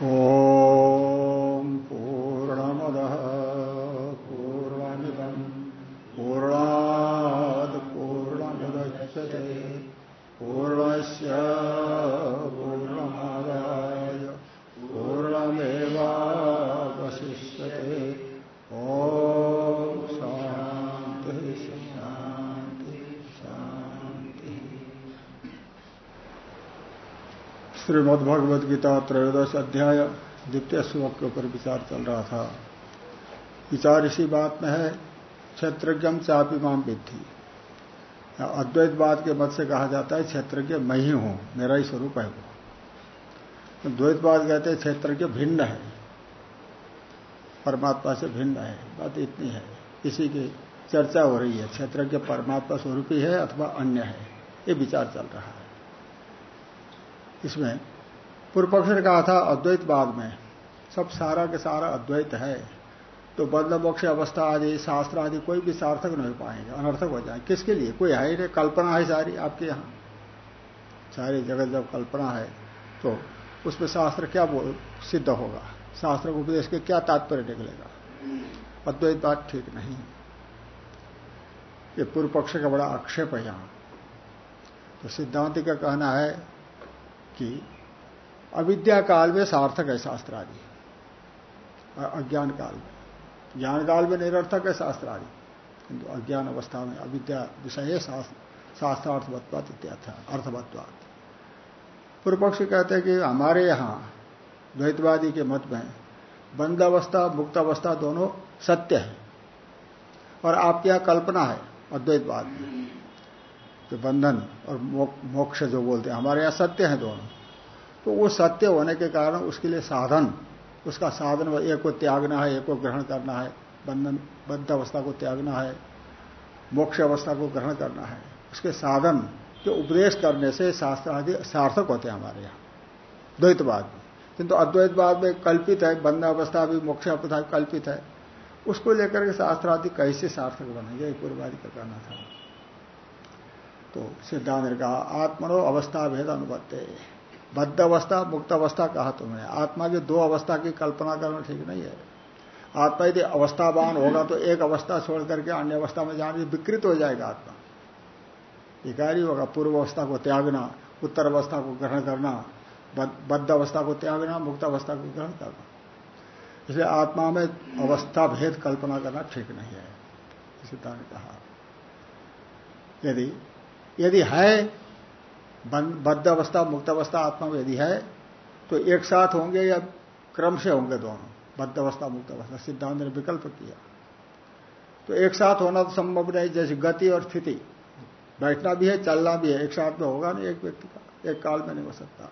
哦。श्रीमद्भगवद गीता त्रयोदश अध्याय द्वितीय श्लोक के ऊपर विचार चल रहा था विचार इसी बात में है क्षेत्रज्ञम चापी माम विद्धि अद्वैतवाद के मत से कहा जाता है, क्षेत्रज्ञ मैं ही हूँ, मेरा ही स्वरूप है वो। तो द्वैतवाद कहते हैं, क्षेत्रज्ञ भिन्न है। परमात्मा से भिन्न है, बात इतनी है। इसी की चर्चा हो रही है, क्षेत्रज्ञ परमात्मा स्वरूप ही है अथवा अन्य है, ये विचार चल रहा है। इसमें। पूर्व पक्ष ने कहा था, अद्वैत बाद में। सब सारा के सारा अद्वैत है। तो बद्ध मोक्ष अवस्था आदि, शास्त्र आदि कोई भी सार्थक नहीं हो पाएँगे, अनर्थक हो जाए किसके लिए? कोई है ही नहीं। कल्पना है सारी आपके यहाँ। सारी जगत जब कल्पना है तो उसमें शास्त्र क्या सिद्ध होगा? शास्त्र को उपदेश के क्या तात्पर्य निकलेगा? अद्वैत बात ठीक नहीं। ये पूर्व पक्ष का बड़ा आक्षेप है यहाँ। तो सिद्धांत का कहना है कि अविद्या काल में सार्थक है शास्त्र आदि अज्ञान काल में। ज्ञान काल में निरर्थक है शास्त्र आदि किंतु अज्ञान अवस्था में अविद्या विषय शास्त्रार्थवत्वाद इत्यार्थ अर्थवत्वाद पूर्व पक्ष कहते हैं कि हमारे यहाँ द्वैतवादी के मत में बंद अवस्था, मुक्त अवस्था दोनों सत्य है और आपके यहाँ कल्पना है अद्वैतवाद में। जो बंधन और मोक्ष जो बोलते हैं, हमारे यहाँ सत्य है दोनों। तो वो सत्य होने के कारण उसके लिए साधन, उसका साधन एक को त्यागना है, एक को ग्रहण करना है। बंधन, बद्ध अवस्था को त्यागना है, मोक्ष अवस्था को ग्रहण करना है। उसके साधन के उपदेश करने से शास्त्र आदि सार्थक होते हैं हमारे यहाँ। द्वैतवाद में किंतु अद्वैतवाद में कल्पित है, बंध अवस्था भी, मोक्ष अवस्था कल्पित है। उसको लेकर के शास्त्र आदि कैसे सार्थक बनेंगे पूर्वादि का कहना था। तो सिद्धांत ने कहा, आत्मनो अवस्था भेद अनुबत्ते बद्ध अवस्था, मुक्त अवस्था कहा तुमने। आत्मा की दो अवस्था की कल्पना करना ठीक नहीं है। आत्मा यदि अवस्थावान होगा तो एक अवस्था छोड़ करके अन्य अवस्था में जाने विकृत हो जाएगा आत्मा। विकारी होगा, पूर्व अवस्था को त्यागना, उत्तर अवस्था को ग्रहण करना बद्ध अवस्था को त्यागना, मुक्त अवस्था को ग्रहण करना। इसलिए आत्मा में अवस्था भेद कल्पना करना ठीक नहीं है। सिद्धांत कहा। यदि यदि है बद्ध अवस्था, मुक्त अवस्था, आत्मा में यदि है तो एक साथ होंगे या क्रम से होंगे दोनों, बद्ध अवस्था, मुक्त अवस्था, सिद्धांत ने विकल्प किया। तो एक साथ होना तो संभव नहीं, जैसे गति और स्थिति। बैठना भी है, चलना भी है, एक साथ में होगा नहीं एक व्यक्ति का, एक काल में नहीं हो सकता।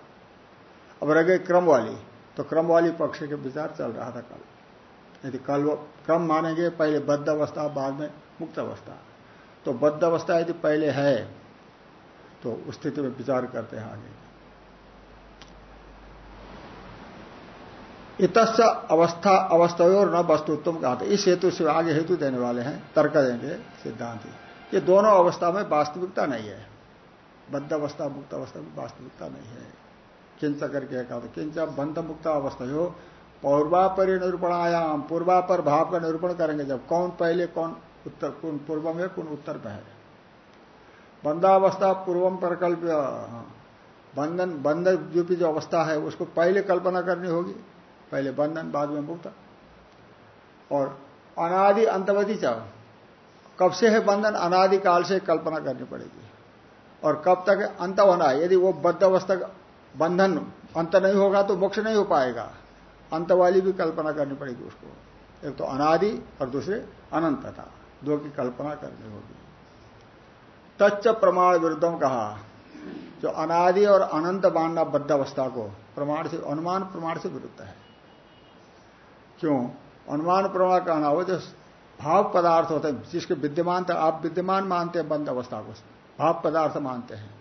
अब रह गए क्रम वाली तो क्रम वाली पक्ष के विचार चल रहा था कल। यदि कल क्रम मानेंगे, पहले बद्ध अवस्था, बाद में मुक्त अवस्था। तो बद्ध अवस्था यदि पहले है तो उस स्थिति में विचार करते हैं आगे। इतच अवस्था अवस्थाओं न वस्तुत्व कहा था इस हेतु से आगे हेतु देने वाले हैं, तर्क देंगे सिद्धांत। ये दोनों अवस्था में वास्तविकता नहीं है। बद्ध अवस्था, मुक्त अवस्था में वास्तविकता नहीं है। किंच करके कहा था, किंच बंध मुक्त अवस्था हो, पौर्वापर निरूपणायाम, पूर्वापर भाव का निरूपण करेंगे। जब कौन पहले, कौन उत्तर, कौन पूर्व में, कौन उत्तर में है। बंधावस्था पूर्वम प्रकल्प बंधन, बंध जो रूपी जो अवस्था है, उसको पहले कल्पना करनी होगी। पहले बंधन, बाद में मुक्त। और अनादि अंतवधि चाहो। कब से है बंधन? अनादि काल से कल्पना करनी पड़ेगी। और कब तक अंत होना है? यदि वो बद्ध अवस्था, बंधन अंत नहीं होगा तो मोक्ष नहीं हो पाएगा। अंत वाली भी कल्पना करनी पड़ेगी उसको। एक तो अनादि और दूसरे अनंतता। दो की कल्पना करनी होगी। तच्च प्रमाण विरुद्धम कहा। जो अनादि और अनंत मानना बद्ध अवस्था को, प्रमाण से, अनुमान प्रमाण से विरुद्ध है। क्यों? अनुमान प्रमाण कहना हो जो भाव पदार्थ होते हैं, जिसके विद्यमान आप विद्यमान मानते हैं बंद अवस्था को, भाव पदार्थ मानते हैं।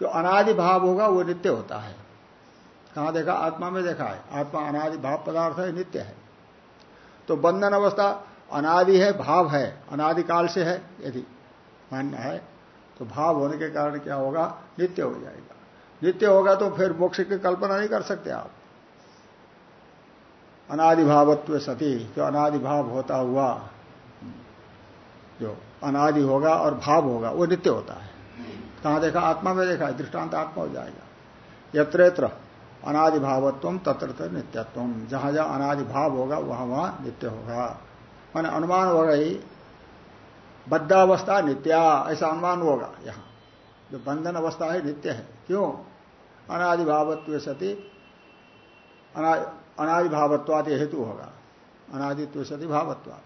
जो अनादि भाव होगा, वो नित्य होता है। कहाँ देखा? आत्मा में देखा है। आत्मा अनादि भाव पदार्थ है, नित्य है। तो बंधन अवस्था अनादि है, भाव है, अनादिकाल से है, यदि मानना है तो भाव होने के कारण क्या होगा? नित्य हो जाएगा। नित्य होगा तो फिर मोक्ष की कल्पना नहीं कर सकते आप। अनादिभावत्व सती, जो अनादिभाव होता हुआ, जो अनादि होगा और भाव होगा, वो नित्य होता है। कहाँ देखा? आत्मा में देखा दृष्टांत आत्मा हो जाएगा। यत्र अनादिभावत्व तत्र नित्यत्व। जहाँ जहाँ अनादिभाव होगा, वहाँ वहाँ नित्य होगा। मान अनुमान होगा ही बद्धावस्था नित्या, ऐसा अनुमान होगा यहाँ। जो बंधन अवस्था है, नित्य है। क्यों? अनादिभावत्व सती अनादिभावत्वाद हेतु होगा। अनादित्व सती भावत्वाद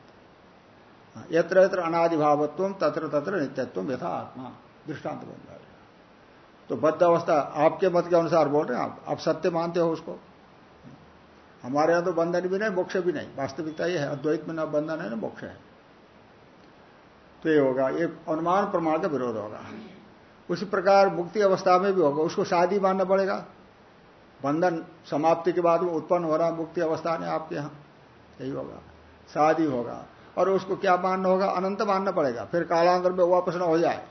यत्र यत्र अनादिभावत्व, तत्र तत्र नित्यत्व यथा आत्मा दृष्टांत बन जाएगा। तो बद्ध अवस्था आपके मत के अनुसार बोल रहे हैं आप। आप सत्य मानते हो उसको। हमारे यहाँ तो बंधन भी नहीं, मोक्ष भी नहीं। वास्तविकता ये है, अद्वैत में न बंधन है, ना मोक्ष है। तो ये होगा, ये अनुमान प्रमाण का विरोध होगा। उसी प्रकार मुक्ति अवस्था में भी होगा, उसको शादी मानना पड़ेगा। बंधन समाप्ति के बाद में उत्पन्न हो रहा मुक्ति अवस्था ने आपके यहाँ, यही होगा, शादी होगा। और उसको क्या मानना होगा? अनंत मानना पड़ेगा, फिर कालांतर में वापस न हो जाए।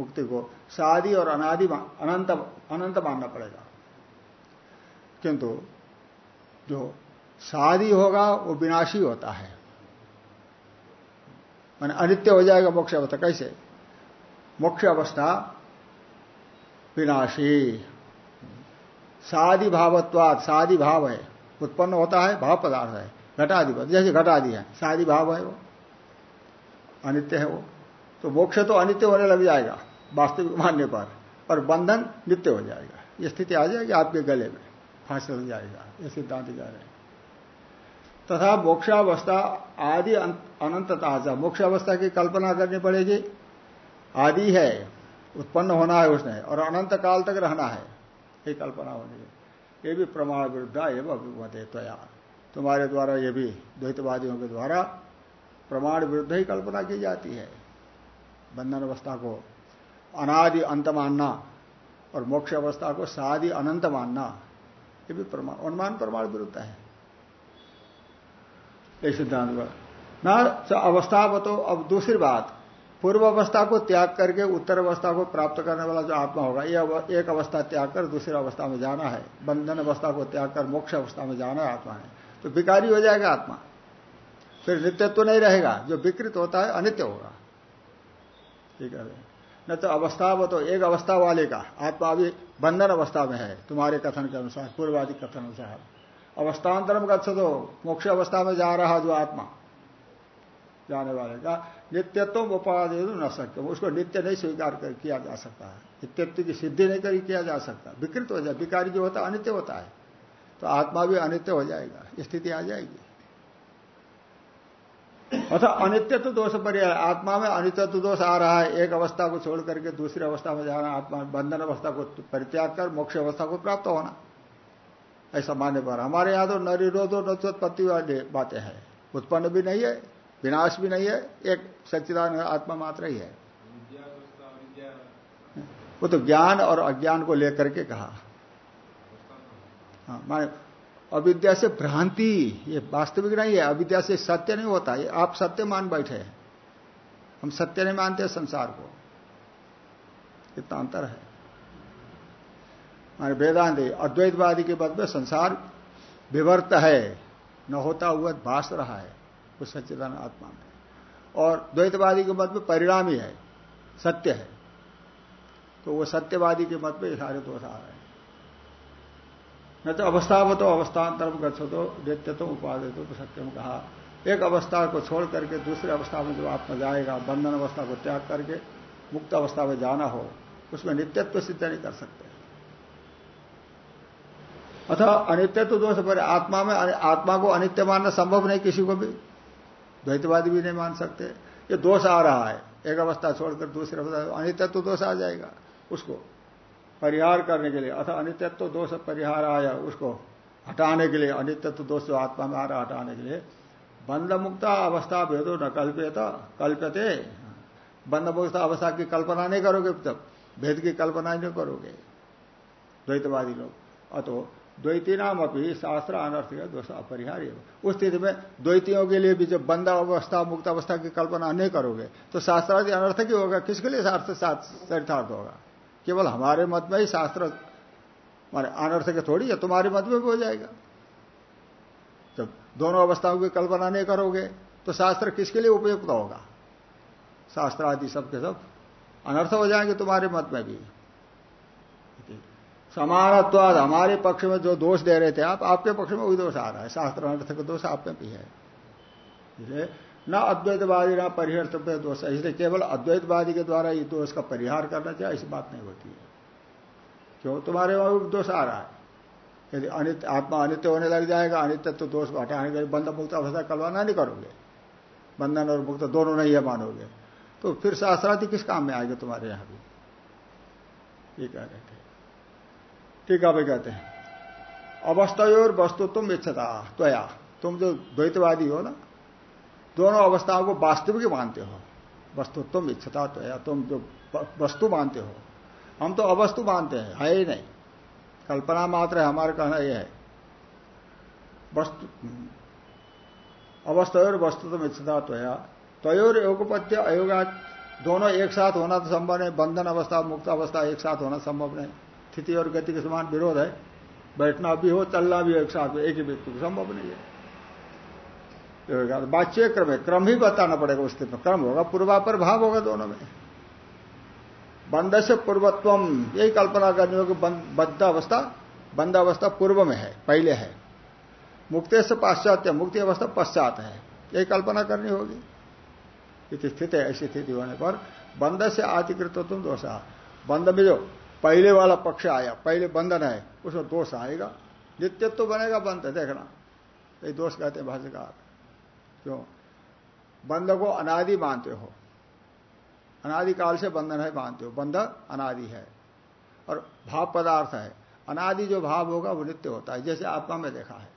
मुक्ति को शादी और अनादि अनंत अनंत मानना पड़ेगा। किंतु जो शादी होगा, वो विनाशी होता है। माने अनित्य हो जाएगा मोक्ष अवस्था, कैसे? मोक्ष अवस्था विनाशी। शादी भावत्वाद शादी भाव है। उत्पन्न होता है, भाव पदार्थ है। घटादि जैसे घटादि है। शादी भाव है वो। अनित्य है वो। तो मोक्ष तो अनित्य होने लग जाएगा, वास्तविक मानने पर। और बंधन नित्य हो जाएगा। ये स्थिति आ जाएगी आपके गले में। फांसी लग जाएगा। ये सिद्धांत जा रहे हैं। तथा मोक्षावस्था आदि अनंतता मोक्ष अवस्था की कल्पना करनी पड़ेगी। आदि है, उत्पन्न होना है उसने, और अनंत काल तक रहना है। ये कल्पना होनी है। ये भी प्रमाण विरुद्ध एवं अभिमत त्वया। तुम्हारे द्वारा ये भी, द्वैतवादियों के द्वारा प्रमाण विरुद्ध ही कल्पना की जाती है। बंधन अवस्था को अनादि अंत मानना और मोक्ष अवस्था को सादि अनंत मानना, ये भी प्रमाण, अनुमान प्रमाण विरुद्ध है। ये सिद्धांत हुआ। न अवस्था बतो अब दूसरी बात। पूर्व अवस्था को त्याग करके उत्तर अवस्था को प्राप्त करने वाला जो आत्मा होगा, ये एक अवस्था त्याग कर दूसरी अवस्था में जाना है। बंधन अवस्था को त्याग कर मोक्ष अवस्था में जाना है आत्मा है। तो विकारी हो जाएगा आत्मा। फिर नित्यत्व तो नहीं रहेगा। जो विकृत होता है, अनित्य होगा। ठीक है। न तो अवस्था वो तो एक अवस्था वाले का। आत्मा अभी बंधन अवस्था में है, तुम्हारे कथन के अनुसार पूर्वाधिक कथन अनुसार। अवस्थांतरम का तो मोक्ष अवस्था में जा रहा जो आत्मा। जाने वाले का नित्यत्व उपाधि न सकते उसको नित्य नहीं स्वीकार कर किया जा सकता है। नित्यत्व की सिद्धि नहीं कर किया जा सकता। विकृत हो जाए विकारी जो होता है, अनित्य होता है। तो आत्मा भी अनित्य हो जाएगा, स्थिति आ जाएगी। अथा अनित्यत्व दोष पर्याय आत्मा में अनित्यत्व दोष आ रहा है, एक अवस्था को छोड़ करके दूसरी अवस्था में जाना, आत्मा बंधन अवस्था को परित्याग कर, मोक्ष अवस्था को प्राप्त होना। ऐसा मानने पर। हमारे यहाँ तो न निरोधो नोत्पत्ति वाली बातें हैं। उत्पन्न भी नहीं है, विनाश भी नहीं है, एक सच्चिदान आत्मा मात्र ही है। वो तो ज्ञान और अज्ञान को लेकर के कहा। हाँ माने अविद्या से भ्रांति, ये वास्तविक नहीं है, अविद्या से सत्य नहीं होता। ये आप सत्य मान बैठे हैं। हम सत्य नहीं मानते संसार को। इतना अंतर है। माने वेदांत, अद्वैतवादी के पद में संसार विवर्त है। न होता हुआ भाष रहा है उस सच्चिदान आत्मा में और द्वैतवादी के मत में परिणाम ही है सत्य है। तो वो सत्यवादी के मत में सारे दोष आ रहे हैं। न तो अवस्थावतो, अवस्थांतरम गच्छो तो नित्य तो उपाधि तो सत्यम कहा। एक अवस्था को छोड़ करके दूसरी अवस्था में जो आत्मा जाएगा, बंधन अवस्था को त्याग करके, मुक्त अवस्था में जाना हो, उसमें नित्यत्व सिद्ध नहीं कर सकते। अथवा अनित्यत्व दोष पर आत्मा में आत्मा को अनित्य मानना संभव नहीं किसी को भी। द्वैतवादी भी नहीं मान सकते। ये दोष आ रहा है। एक अवस्था छोड़कर दूसरी अवस्था अनित्यत्व दोष आ जाएगा उसको परिहार करने के लिए। अथवा अनित्यत्व दोष परिहार आया उसको हटाने के लिए। अनित्यत्व दोष जो आत्मा में आ रहा हटाने के लिए। बंद मुक्त अवस्था भेदो न कल्पित कल्पते बंद मुक्त अवस्था की कल्पना नहीं करोगे तब। भेद की कल्पना नहीं करोगे। द्वैतवादी लोग। अतो द्वैती नाम अपनी शास्त्र अनर्थ का दोष अपरिहार्य। उस स्थिति में द्वैतियों के लिए भी जब बंद अवस्था, मुक्त अवस्था की कल्पना नहीं करोगे तो शास्त्रादि अनर्थ ही होगा। किसके लिए शास्त्र चरितार्थ होगा? केवल हमारे मत में ही शास्त्र हमारे अनर्थ के थोड़ी है, तुम्हारे मत में भी हो जाएगा। जब दोनों अवस्थाओं की कल्पना नहीं करोगे तो शास्त्र किसके लिए उपयुक्त होगा? शास्त्र आदि सबके सब अनर्थ हो जाएँगे तुम्हारे मत में भी। समानत्वाद, हमारे पक्ष में जो दोष दे रहे थे आप, आपके पक्ष में वही दोष आ रहा है। शास्त्र अनर्थ का दोष आप में भी है। इसलिए न अद्वैतवादी, न परिहर्थ दोष है। इसलिए केवल अद्वैतवादी के द्वारा ये दोष का परिहार करना चाहिए, ऐसी बात नहीं होती है। क्यों? तुम्हारे वहाँ दोष आ रहा है। यदि अनित्य आत्मा अनित्य होने लग जाएगा, अनित्य तो दोष हटाने के लिए बंध मुक्त अवस्था कलवाना नहीं करोगे। बंधन और मुक्त दोनों नहीं है मानोगे। तो फिर शास्त्रार्थी किस काम में आएगा तुम्हारे यहाँ भी? ये कह रहे ठीक है कहते हैं। अवस्थयोर वस्तु तुम इच्छता, त्वया। तुम जो द्वैतवादी हो ना, दोनों अवस्थाओं को वास्तविक मानते हो। वस्तु तुम इच्छता, त्वया। तुम जो वस्तु मानते हो। हम तो अवस्तु मानते हैं, है ही नहीं। कल्पना मात्र है, हमारा कहना यह है। वस्तु अवस्थयोर वस्तु तुम इच्छता, त्वया। तयोर योगपत्य अयोगा दोनों एक साथ होना तो संभव नहीं। बंधन अवस्था, मुक्त अवस्था एक साथ होना संभव नहीं। स्थिति और गति के समान विरोध है। बैठना भी हो, चलना भी हो, एक साथ एक ही व्यक्ति को संभव नहीं है। बाच्य क्रम है, क्रम ही बताना पड़ेगा उस में। क्रम होगा पूर्वापर भाव होगा दोनों में। बंध से पूर्वत्वम, यही कल्पना करनी होगी बद्ध अवस्था, बंद अवस्था पूर्व में है, पहले है। मुक्ति से पाश्चात्य, मुक्ति अवस्था पश्चात है, यही कल्पना करनी होगी। स्थिति है ऐसी स्थिति होने पर बंध से आतिकृत तुम दोषा। बंद में जो पहले वाला पक्ष आया, पहले बंधन है उसमें दोष आएगा। नित्यत्व तो बनेगा बंध देखना। ये दोष कहते हैं भाष्यकार। क्यों? बंध को अनादि मानते हो। अनादिकाल से बंधन है, मानते हो। बंध अनादि है। और भाव पदार्थ है। अनादि जो भाव होगा, वो नित्य होता है। जैसे आत्मा में देखा है।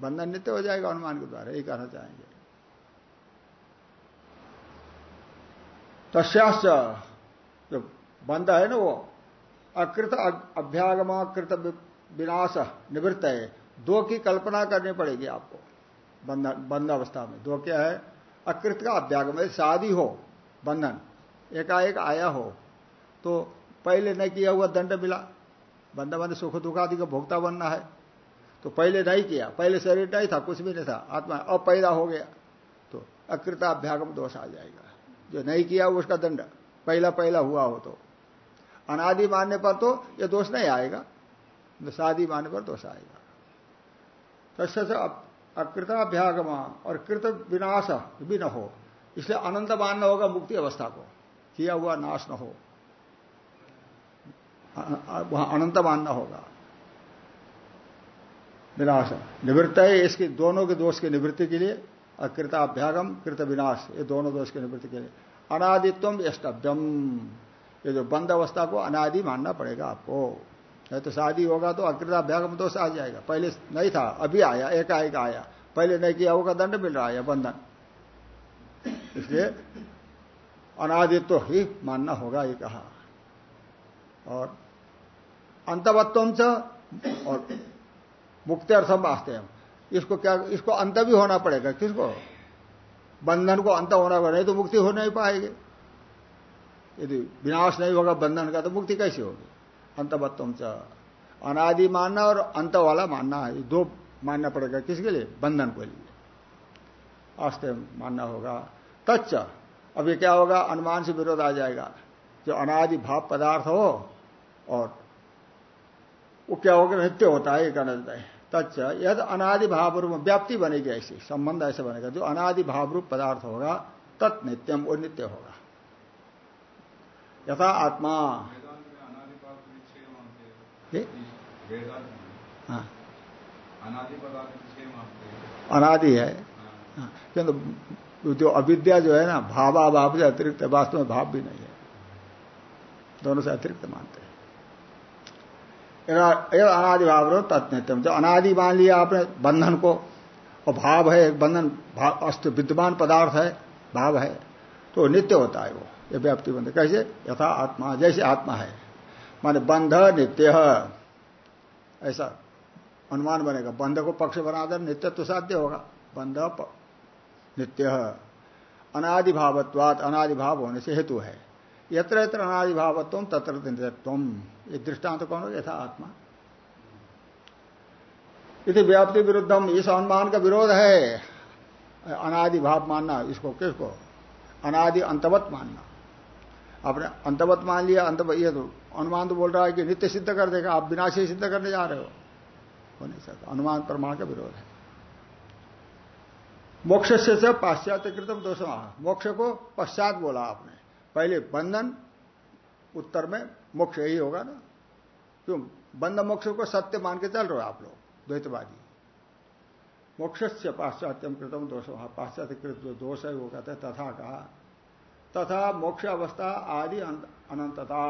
बंधन नित्य हो जाएगा, अनुमान के द्वारा। यही कहना चाहेंगे। तस्याश्च, जो बंध है ना वो अकृत अभ्यागम कृत विनाश निवृत्त है। दो की कल्पना करनी पड़ेगी आपको बंध अवस्था में। दो क्या है? अकृत का अभ्यागम शादी हो, बंधन। एकाएक आया हो तो पहले नहीं किया हुआ दंड मिला। बंदा बंद सुख, दुख आदि का भोक्ता बनना है। तो पहले नहीं किया, पहले शरीर नहीं था, कुछ भी नहीं था, आत्मा अब पैदा हो गया। तो अकृता अभ्यागम दोष आ जाएगा। जो नहीं किया उसका दंड, पहला पहला हुआ हो तो। अनादि मानने पर तो ये दोष नहीं आएगा। शादी मानने पर दोष आएगा। तस्य अकृताभ्यागम और कृत विनाश भी न हो। इसलिए अनंत मानना होगा मुक्ति अवस्था को। किया हुआ नाश न हो। वहाँ अनंत मानना होगा। विनाश। निवृत्त है इसके, दोनों के दोष की निवृत्ति के लिए। अकृताभ्यागम, कृत विनाश, ये दोनों दोष की निवृत्ति के लिए। अनादित्व यष्टभ्यम। ये जो बंद अवस्था को अनादि मानना पड़ेगा आपको। नहीं तो शादी होगा तो अकृताभ्यागम दोष आ जाएगा। पहले नहीं था, अभी आया, एकाएक आया। पहले नहीं किया होगा, दंड मिल रहा है बंधन। इसलिए अनादित्व ही मानना होगा, ये कहा। और अंतवत्व और मुक्ति अर्थम वास्ते इसको क्या, इसको अंत भी होना पड़ेगा, किसको? बंधन को अंत होना पड़ेगा, नहीं तो मुक्ति हो नहीं पाएगी। यदि विनाश नहीं होगा, बंधन का तो मुक्ति कैसे होगी? अंतवत्व च। अनादि मानना और अंत वाला मानना है। दो मानना पड़ेगा किसके लिए? बंधन के लिए। आस्ते मानना होगा। तच्च। अभी क्या होगा? अनुमान से विरोध आ जाएगा। जो अनादि भाव पदार्थ हो और वो क्या होगा? नित्य होता है एक अनंत है। तच्च। यद अनादि भाव रूप व्याप्ति बनेगी ऐसी, संबंध ऐसे बनेगा। जो अनादि भाव रूप पदार्थ होगा, तत् नित्यम, वो नित्य होगा। यथा आत्मा। हाँ। अनादि है। हाँ। किंतु जो अविद्या जो है ना भावाभाव से अतिरिक्त वास्तव में भाव भी नहीं है। दोनों से अतिरिक्त मानते हैं। अनादि भाव रो तत्नित्यम जो अनादि मान लिया आपने बंधन को और भाव है बंधन अस्त विद्यमान पदार्थ है भाव है तो नित्य होता है वो। ये व्याप्ति बंध। कैसे? यथा आत्मा, जैसे आत्मा है। माने बंध नित्य। ऐसा अनुमान बनेगा। बंध को पक्ष बनाकर नित्य तो साध्य होगा। बंध नित्य। अनादि अनादिभाव होने से हेतु है। यत्र यत्र अनादि भावत्व तत्र नित्यत्व। ये दृष्टांत कौन हो यथा आत्मा। इति व्याप्ति विरुद्धम, इस अनुमान का विरोध है। अनादि भाव मानना, इसको किसको? अनादि अंतवत मानना। आपने अंतवत मान लिया, अंत ये तो अनुमान तो बोल रहा है कि नित्य सिद्ध कर देगा, आप विनाशी सिद्ध करने जा रहे हो। हो नहीं सकता। अनुमान प्रमाण का विरोध है। मोक्ष से पाश्चात्य कृतम दोष मोक्ष को पश्चात बोला आपने। पहले बंधन, उत्तर में मोक्ष यही होगा ना। क्यों? बंध मोक्ष को सत्य मान के चल रहे हो आप लोग, द्वैतवादी। मोक्ष से पाश्चात्यम कृतम दोष पाश्चात्य कृत जो दोष है, वो कहते हैं तथा कहा। तथा मोक्ष अवस्था आदि अनंतता।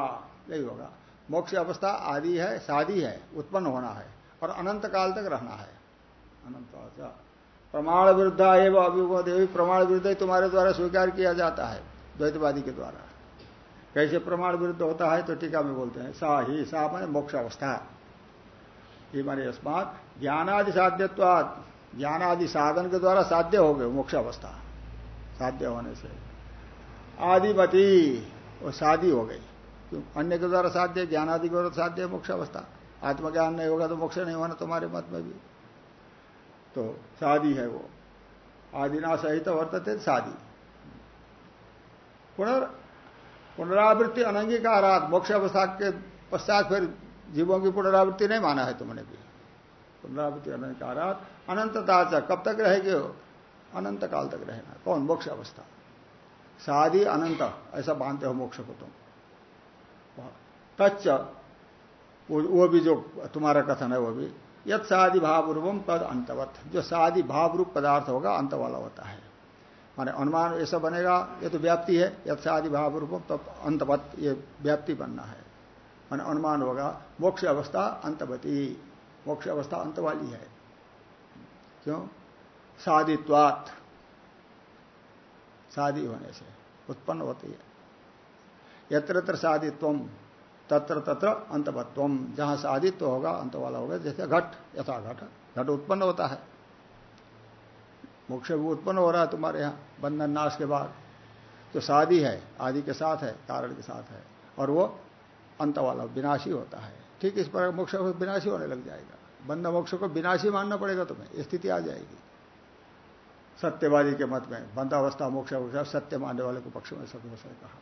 यही होगा। मोक्ष अवस्था आदि है शादी है, उत्पन्न होना है और अनंत काल तक रहना है। अनंत प्रमाण विरुद्ध एवं देवी प्रमाण विरुद्ध तुम्हारे द्वारा स्वीकार किया जाता है, द्वैतवादी के द्वारा। कैसे प्रमाण विरुद्ध होता है तो टीका में बोलते हैं, सा ही, सा मैंने मोक्ष अवस्था। ये माने अस्मात ज्ञानादि साध्यत्वाद ज्ञानादि साधन के द्वारा साध्य हो गए, मोक्ष अवस्था। साध्य होने से। आदिमती वो शादी हो गई। अन्य के द्वारा साध्य ज्ञान आदि के द्वारा साध्य मोक्ष अवस्था आत्मज्ञान नहीं होगा तो मोक्ष नहीं होना तुम्हारे मत में भी। तो शादी है वो। आदिना सहित वर्तते शादी पुनर्, पुनरावृत्ति अनंगीकारात मोक्ष अवस्था के पश्चात फिर जीवों की पुनरावृत्ति नहीं माना है तुमने भी। पुनरावृत्ति अनंगीकारात, अनंतता कब तक रहेगी अनंत काल तक रहना। कौन? मोक्ष अवस्था शादी अनंत, ऐसा मानते हो मोक्ष को तुम। तच्च, वो भी जो तुम्हारा कथन है वो भी यद शादी भाव रूपम तद अंतवत। जो शादी भाव रूप पदार्थ होगा, अंत वाला होता है। माने अनुमान ऐसा बनेगा, ये तो व्याप्ति है यद शादी भाव रूपम तब अंतवत, ये व्याप्ति बनना है। माने अनुमान होगा, मोक्ष अवस्था अंतवती, मोक्ष अवस्था अंत वाली है। क्यों? शादित्वात शादी होने से, उत्पन्न होती है। यत्र यत्र शादित्व तत्र तत्र अंतवत्व, जहाँ शादित्व होगा अंत वाला होगा, जैसे घट, यथा घट घट उत्पन्न होता है। मोक्ष भी उत्पन्न हो रहा है तुम्हारे यहाँ, बंधन नाश के बाद। जो शादी है, आदि के साथ है कारण के साथ है, और वो अंत वाला विनाशी होता है। ठीक इस पर मोक्ष विनाशी होने लग जाएगा। बंध मोक्ष को विनाशी मानना पड़ेगा तुम्हें स्थिति आ जाएगी। सत्यवादी के मत में, बंधावस्था, मोक्ष सत्य मानने वाले को पक्ष में सदोष है कहा।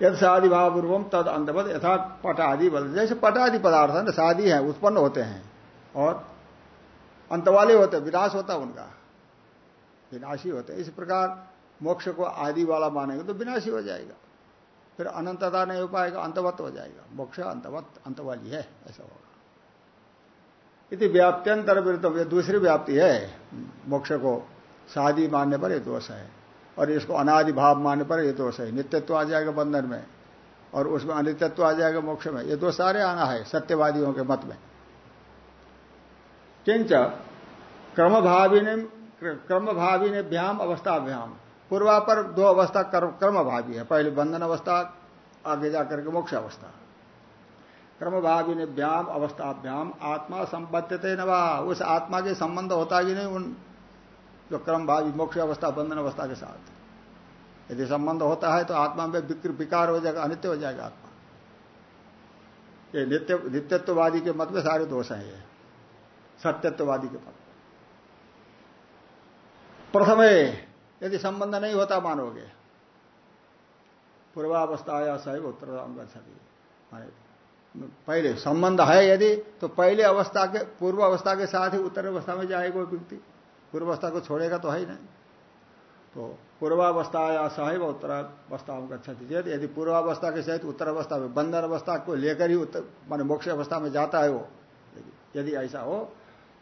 यद शादी भाव पूर्वम, तद अंधवत यथा पट आदि बल जैसे पट आदि पदार्थ है ना शादी है, उत्पन्न होते हैं और अंत वाले होते विनाश होता उनका। विनाशी होते इस प्रकार मोक्ष को आदि वाला मानेंगे तो विनाशी हो जाएगा। फिर अनंतता नहीं हो पाएगा, अंतवत हो जाएगा। मोक्ष अंतवत अंत वाली है, ऐसा होगा। इति व्याप्त्यंतर विरुद्ध दूसरी व्याप्ति है, मोक्ष को शादी मानने पर यह दोष है, और इसको अनादि भाव मानने पर यह दोष है। नित्यत्व आ जाएगा बंधन में, और उसमें अनित्यत्व आ जाएगा मोक्ष में। ये दो सारे आना है, सत्यवादियों के मत में। किंच क्रमभावी ने क्रमभावी ने भ्याम अवस्थाभ्याम पूर्वा पर दो अवस्था क्रमभावी है। पहले बंधन अवस्था, आगे जाकर के मोक्ष अवस्था। क्रमभावी ने व्याम अवस्थाभ्याम आत्मा संबद्धते नवा उस आत्मा के संबंध होता कि नहीं? उन जो क्रमभावी मोक्ष अवस्था, बंधन अवस्था के साथ। यदि संबंध होता है तो आत्मा में विकार हो जाएगा, अनित्य हो जाएगा आत्मा। ये नित्य, नित्यत्ववादी के मत में सारे दोष हैं ये। सत्यत्ववादी के मत प्रथम, यदि संबंध नहीं होता मानोगे पूर्वावस्था या सही उत्तर माने पहले संबंध है यदि तो पहले अवस्था के, पूर्व अवस्था के साथ ही उत्तर अवस्था में जाएगा व्यक्ति। पूर्व अवस्था को छोड़ेगा तो है ही नहीं। तो पूर्वावस्था या साहिब उत्तरावस्था में गच्छति यदि पूर्वावस्था के सहित उत्तर अवस्था में बंधन अवस्था को लेकर ही उत्तर, मान मोक्ष अवस्था में जाता है वो, यदि ऐसा हो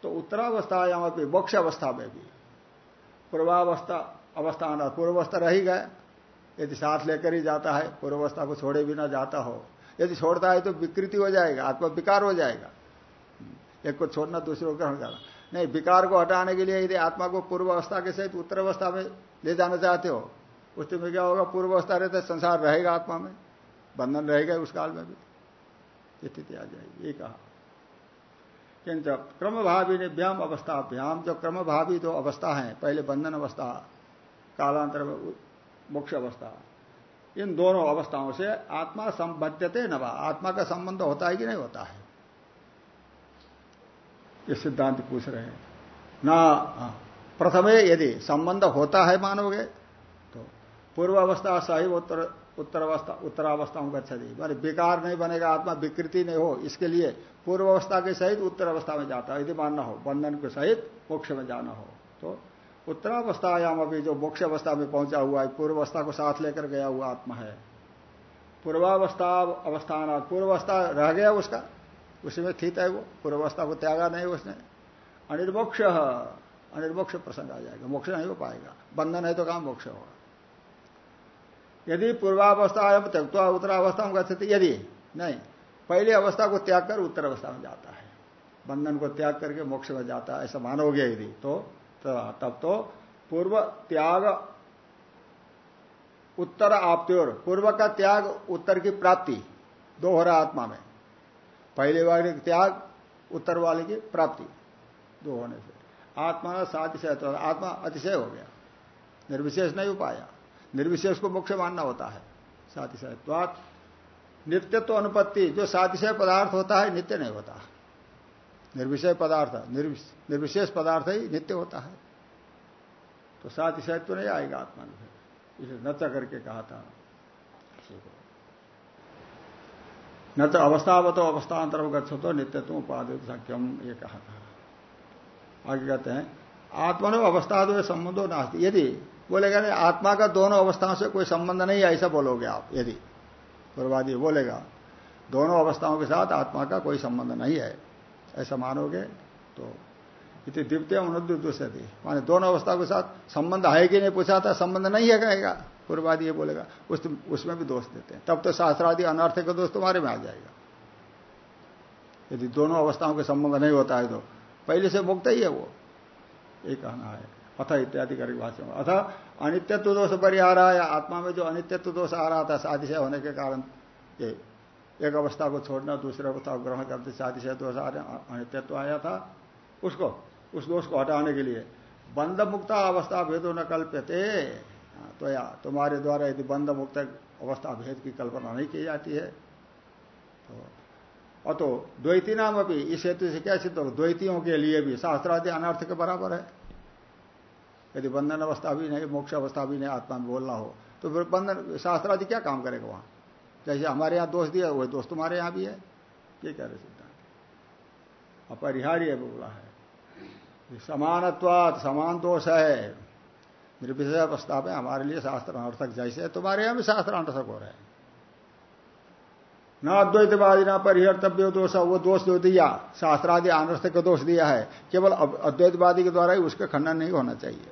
तो उत्तरावस्था या मोक्ष अवस्था में भी पूर्वावस्था, अवस्था पूर्वावस्था रही गए यदि साथ लेकर ही जाता है, पूर्वावस्था को छोड़े बिना जाता हो यदि छोड़ता है तो विकृति हो जाएगा, आत्मा विकार हो जाएगा। एक को छोड़ना, दूसरे को ग्रहण करना। नहीं, विकार को हटाने के लिए यदि आत्मा को पूर्व अवस्था के सहित उत्तर अवस्था में ले जाना चाहते हो, उस में क्या होगा? पूर्व अवस्था रहता संसार रहेगा आत्मा में, बंधन रहेगा उस काल में भी। स्थिति आ जाएगी, ये कहा। किंच क्रमभावी ने व्याम अवस्था व्याम जो क्रमभावी दो अवस्था है, पहले बंधन अवस्था, कालांतर में मोक्ष अवस्था। इन दोनों अवस्थाओं से आत्मा संबद्धते नवा आत्मा का संबंध होता है कि नहीं होता है? ये सिद्धांत पूछ रहे हैं। ना हाँ, प्रथमे यदि संबंध होता है मानोगे तो पूर्व अवस्था सही उत्तर उत्तर अवस्था उत्तरावस्थाओं का छदी मारे विकार नहीं बनेगा आत्मा विकृति नहीं हो इसके लिए पूर्व अवस्था के सहित उत्तर अवस्था में जाता है। यदि मानना हो बंधन के सहित मोक्ष में जाना हो तो उत्तरावस्थायाम अभी जो मोक्ष अवस्था में पहुँचा हुआ है पूर्व अवस्था को साथ लेकर गया हुआ आत्मा है। पूर्वावस्था अवस्थान पूर्वावस्था रह गया उसका, उसी में स्थित है वो, पूर्वावस्था को त्यागा नहीं उसने। अनिर्मोक्ष अनिर्मोक्ष प्रसंग आ जाएगा, मोक्ष नहीं हो पाएगा, बंधन है तो काम मोक्ष होगा? यदि पूर्वावस्था त्यक्ता उत्तरावस्था में गति यदि नहीं, पहली अवस्था को त्याग कर उत्तर अवस्था में जाता है। बंधन को त्याग करके मोक्ष में जाता है, ऐसा मानोगे यदि तो तब तो पूर्व त्याग उत्तर आपत्योर पूर्व का त्याग उत्तर की प्राप्ति, दो हो रहा आत्मा में। पहले वाले त्याग, उत्तर वाले की प्राप्ति, दो होने से। आत्मा का सातिशय तो आत्मा अतिशय हो गया। निर्विशेष नहीं हो पाया। निर्विशेष को मुख्य मानना होता है, सातिशयत्वात। नित्यत्व तो अनुपत्ति, जो सातिशय पदार्थ होता है, नित्य नहीं होता। निर्विषय पदार्थ निर्विशेष पदार्थ ही नित्य होता है। तो सातिशय तो नहीं आएगा आत्मा में इसे नचा करके कहा था। न तो अवस्थावतो अवस्थांतर गच्छो तो नित्य नित्यत्व उपादित सक्यम ये कहा था। आगे कहते हैं, आत्मनो अवस्था दो संबंधो नास्ती। यदि बोलेगा नहीं, आत्मा का दोनों अवस्थाओं से कोई संबंध नहीं है ऐसा बोलोगे आप, यदि। पूर्वादी बोलेगा, दोनों अवस्थाओं के साथ आत्मा का कोई संबंध नहीं है। ऐसा मानोगे तो इतनी द्वितीय थी माने दोनों अवस्था के साथ संबंध है कि नहीं पूछा था, संबंध नहीं है कहेगा। पूर्वादी ये बोलेगा, उस उसमें भी दोष देते हैं। तब तो शास्त्रादि अनर्थ का दोष तुम्हारे में आ जाएगा। यदि दोनों अवस्थाओं के संबंध नहीं होता है तो पहले से मुक्त ही है वो। ये कहना है। अथ इत्यादि करके भाषा में। अथ अनित्यत्व दोष परिहार आया आत्मा में जो अनित्यत्व दोष आ रहा था साधिशय होने के कारण ये एक अवस्था को छोड़ना दूसरे अवस्था को ग्रहण करते साधिशय दोष आ अनित्यत्व आया था। उसको उस दोष को हटाने के लिए। बंध मुक्त अवस्था भेदो न कल्प्यते। हाँ, तो या तुम्हारे द्वारा यदि बंध मुक्त अवस्था भेद की कल्पना नहीं की जाती है तो अतो द्वैती नाम अभी इस हेतु से क्या सिद्ध हो द्वैतियों के लिए भी शास्त्रादि अनर्थ के बराबर है। यदि बंधन अवस्था भी नहीं मोक्ष अवस्था भी नहीं आत्मा में बोलना हो तो फिर बंधन शास्त्रादि क्या काम करेगा वहाँ? जैसे हमारे यहाँ दोष दिया, वही दोष तुम्हारे यहाँ भी है। ये कह रहे सिद्धांत। अपरिहार्य बोला है। समानत्वात, समान दोष है। निर्विषय अवस्था में हमारे लिए शास्त्र अनर्थक जैसे है, तुम्हारे यहाँ भी शास्त्र अनर्थक हो रहे हैं। न अद्वैतवादी, न परिहर्तव्य दोष वो दोष जो दिया, शास्त्रादि अनर्थ का दोष दिया है, केवल अद्वैतवादी के द्वारा ही उसका खंडन नहीं होना चाहिए।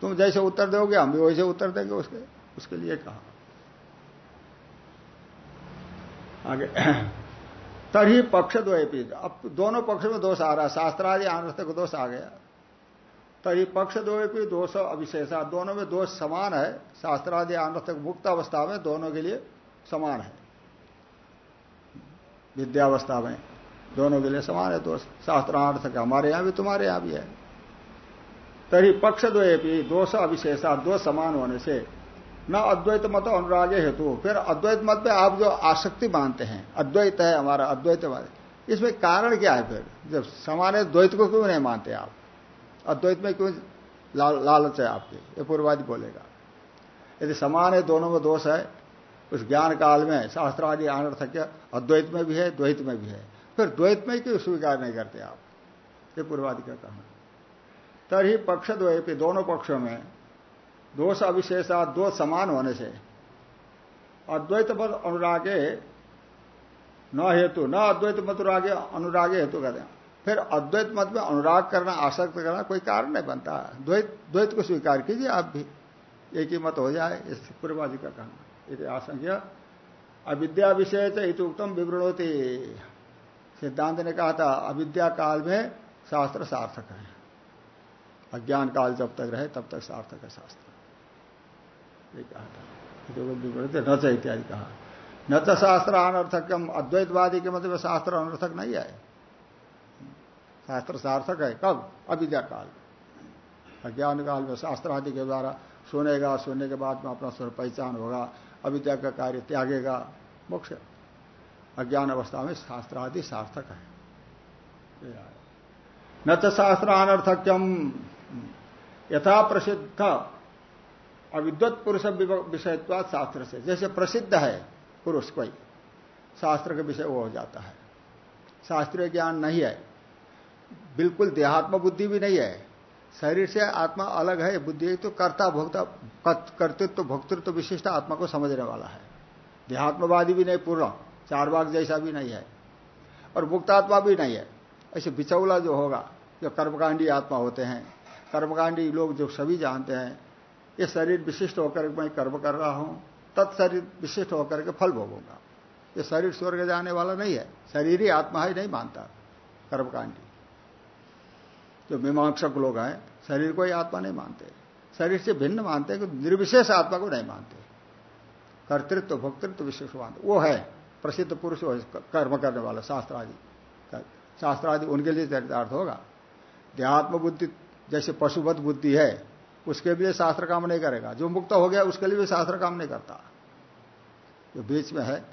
तुम जैसे उत्तर दोगे, हम भी वैसे उत्तर देंगे उसके उसके लिए कहा। आगे। तभी पक्ष दो अब दोनों पक्ष में दोष आ रहा है। शास्त्रादि आनर्थ दोष आ गया। तभी पक्ष दो दोष अविशेषा। दोनों में दोष समान है। शास्त्रादि आनर्थ मुक्त अवस्था में दोनों के लिए समान है। विद्यावस्था में दोनों के लिए समान है दोष। शास्त्रार्थ का हमारे यहाँ भी, तुम्हारे यहाँ भी है। तरी पक्ष द्वयपी दोष अविशेषा दो समान होने से न अद्वैत मत अनुराग हेतु। फिर अद्वैत मत में आप जो आसक्ति मानते हैं अद्वैत है हमारा अद्वैत इसमें कारण क्या है फिर? जब समान द्वैत को क्यों नहीं मानते आप? अद्वैत में क्यों ला, लालच है आपके? ये पूर्वादि बोलेगा। यदि समान है दोनों में दोष है उस ज्ञान काल में शास्त्र आदि अनर्थक्य अद्वैत में भी है द्वैत में भी है। फिर द्वैत में क्यों स्वीकार नहीं करते आप? ये पूर्वादि का कहना तभी पक्ष द्वैपी दोनों पक्षों में दोष अविशेषा दो समान होने से। अद्वैत मत अनुरागे न हेतु, न अद्वैत मत अनुरागे अनुरागे हेतु कहते हैं। फिर अद्वैत मत में अनुराग करना, आसक्त करना कोई कारण नहीं बनता। द्वैत द्वैत को स्वीकार कीजिए आप भी। एक ही मत हो जाए, इस पूर्वादि का कहना। यदि आशंक्य। अविद्या विषय तो उत्तम विवृणोती। सिद्धांत ने कहा था, अविद्या काल में शास्त्र सार्थक है। अज्ञान काल जब तक रहे, तब तक सार्थक है शास्त्र। ये कहा था। न च इत्यादि कहा। न तो शास्त्र अनर्थकम, अद्वैतवादी के मतलब शास्त्र अनर्थक नहीं है शास्त्र सार्थक है, कब? अविद्या काल अज्ञान काल में शास्त्र आदि के द्वारा सुनेगा, सुनने के बाद में अपना स्वर पहचान होगा, अविद्या का कार्य त्यागेगा, मोक्ष। अज्ञान अवस्था में शास्त्र आदि सार्थक है। न तो शास्त्र अनर्थक्यम यथा प्रसिद्ध अविद्वत पुरुष विषयत्वाद शास्त्र से। जैसे प्रसिद्ध है पुरुष कोई, शास्त्र का विषय वो हो जाता है। शास्त्रीय ज्ञान नहीं है। बिल्कुल देहात्म बुद्धि भी नहीं है। शरीर से आत्मा अलग है, बुद्धि तो कर्ता भोक्ता कर्तृत्व तो भोक्तृत्व तो विशिष्ट आत्मा को समझने वाला है। देहात्मवादी भी नहीं, पूर्ण चार बाग जैसा भी नहीं है। और मुक्तात्मा भी नहीं है। ऐसे बिचौला जो होगा, जो कर्मकांडी आत्मा होते हैं, कर्मकांडी लोग जो सभी जानते हैं ये शरीर विशिष्ट होकर मैं कर्म कर रहा हूँ तत्शरीर विशिष्ट होकर के फल भोगूँगा। ये शरीर स्वर्ग जाने वाला नहीं है, शरीर ही आत्मा ही नहीं मानता कर्मकांडी। जो मीमांसक लोग हैं, शरीर को ही आत्मा नहीं मानते। शरीर से भिन्न मानते हैं कि निर्विशेष आत्मा को नहीं मानते। कर्तृत्व, भोक्तृत्व विशेष मानते। वो है प्रसिद्ध पुरुष कर्म करने वाला शास्त्र आदि शास्त्र आदि उनके लिए चरितार्थ होगा। देहात्म बुद्धि जैसे पशुपत बुद्धि है उसके लिए शास्त्र काम नहीं करेगा। जो मुक्त हो गया, उसके लिए भी शास्त्र काम नहीं करता। जो बीच में है,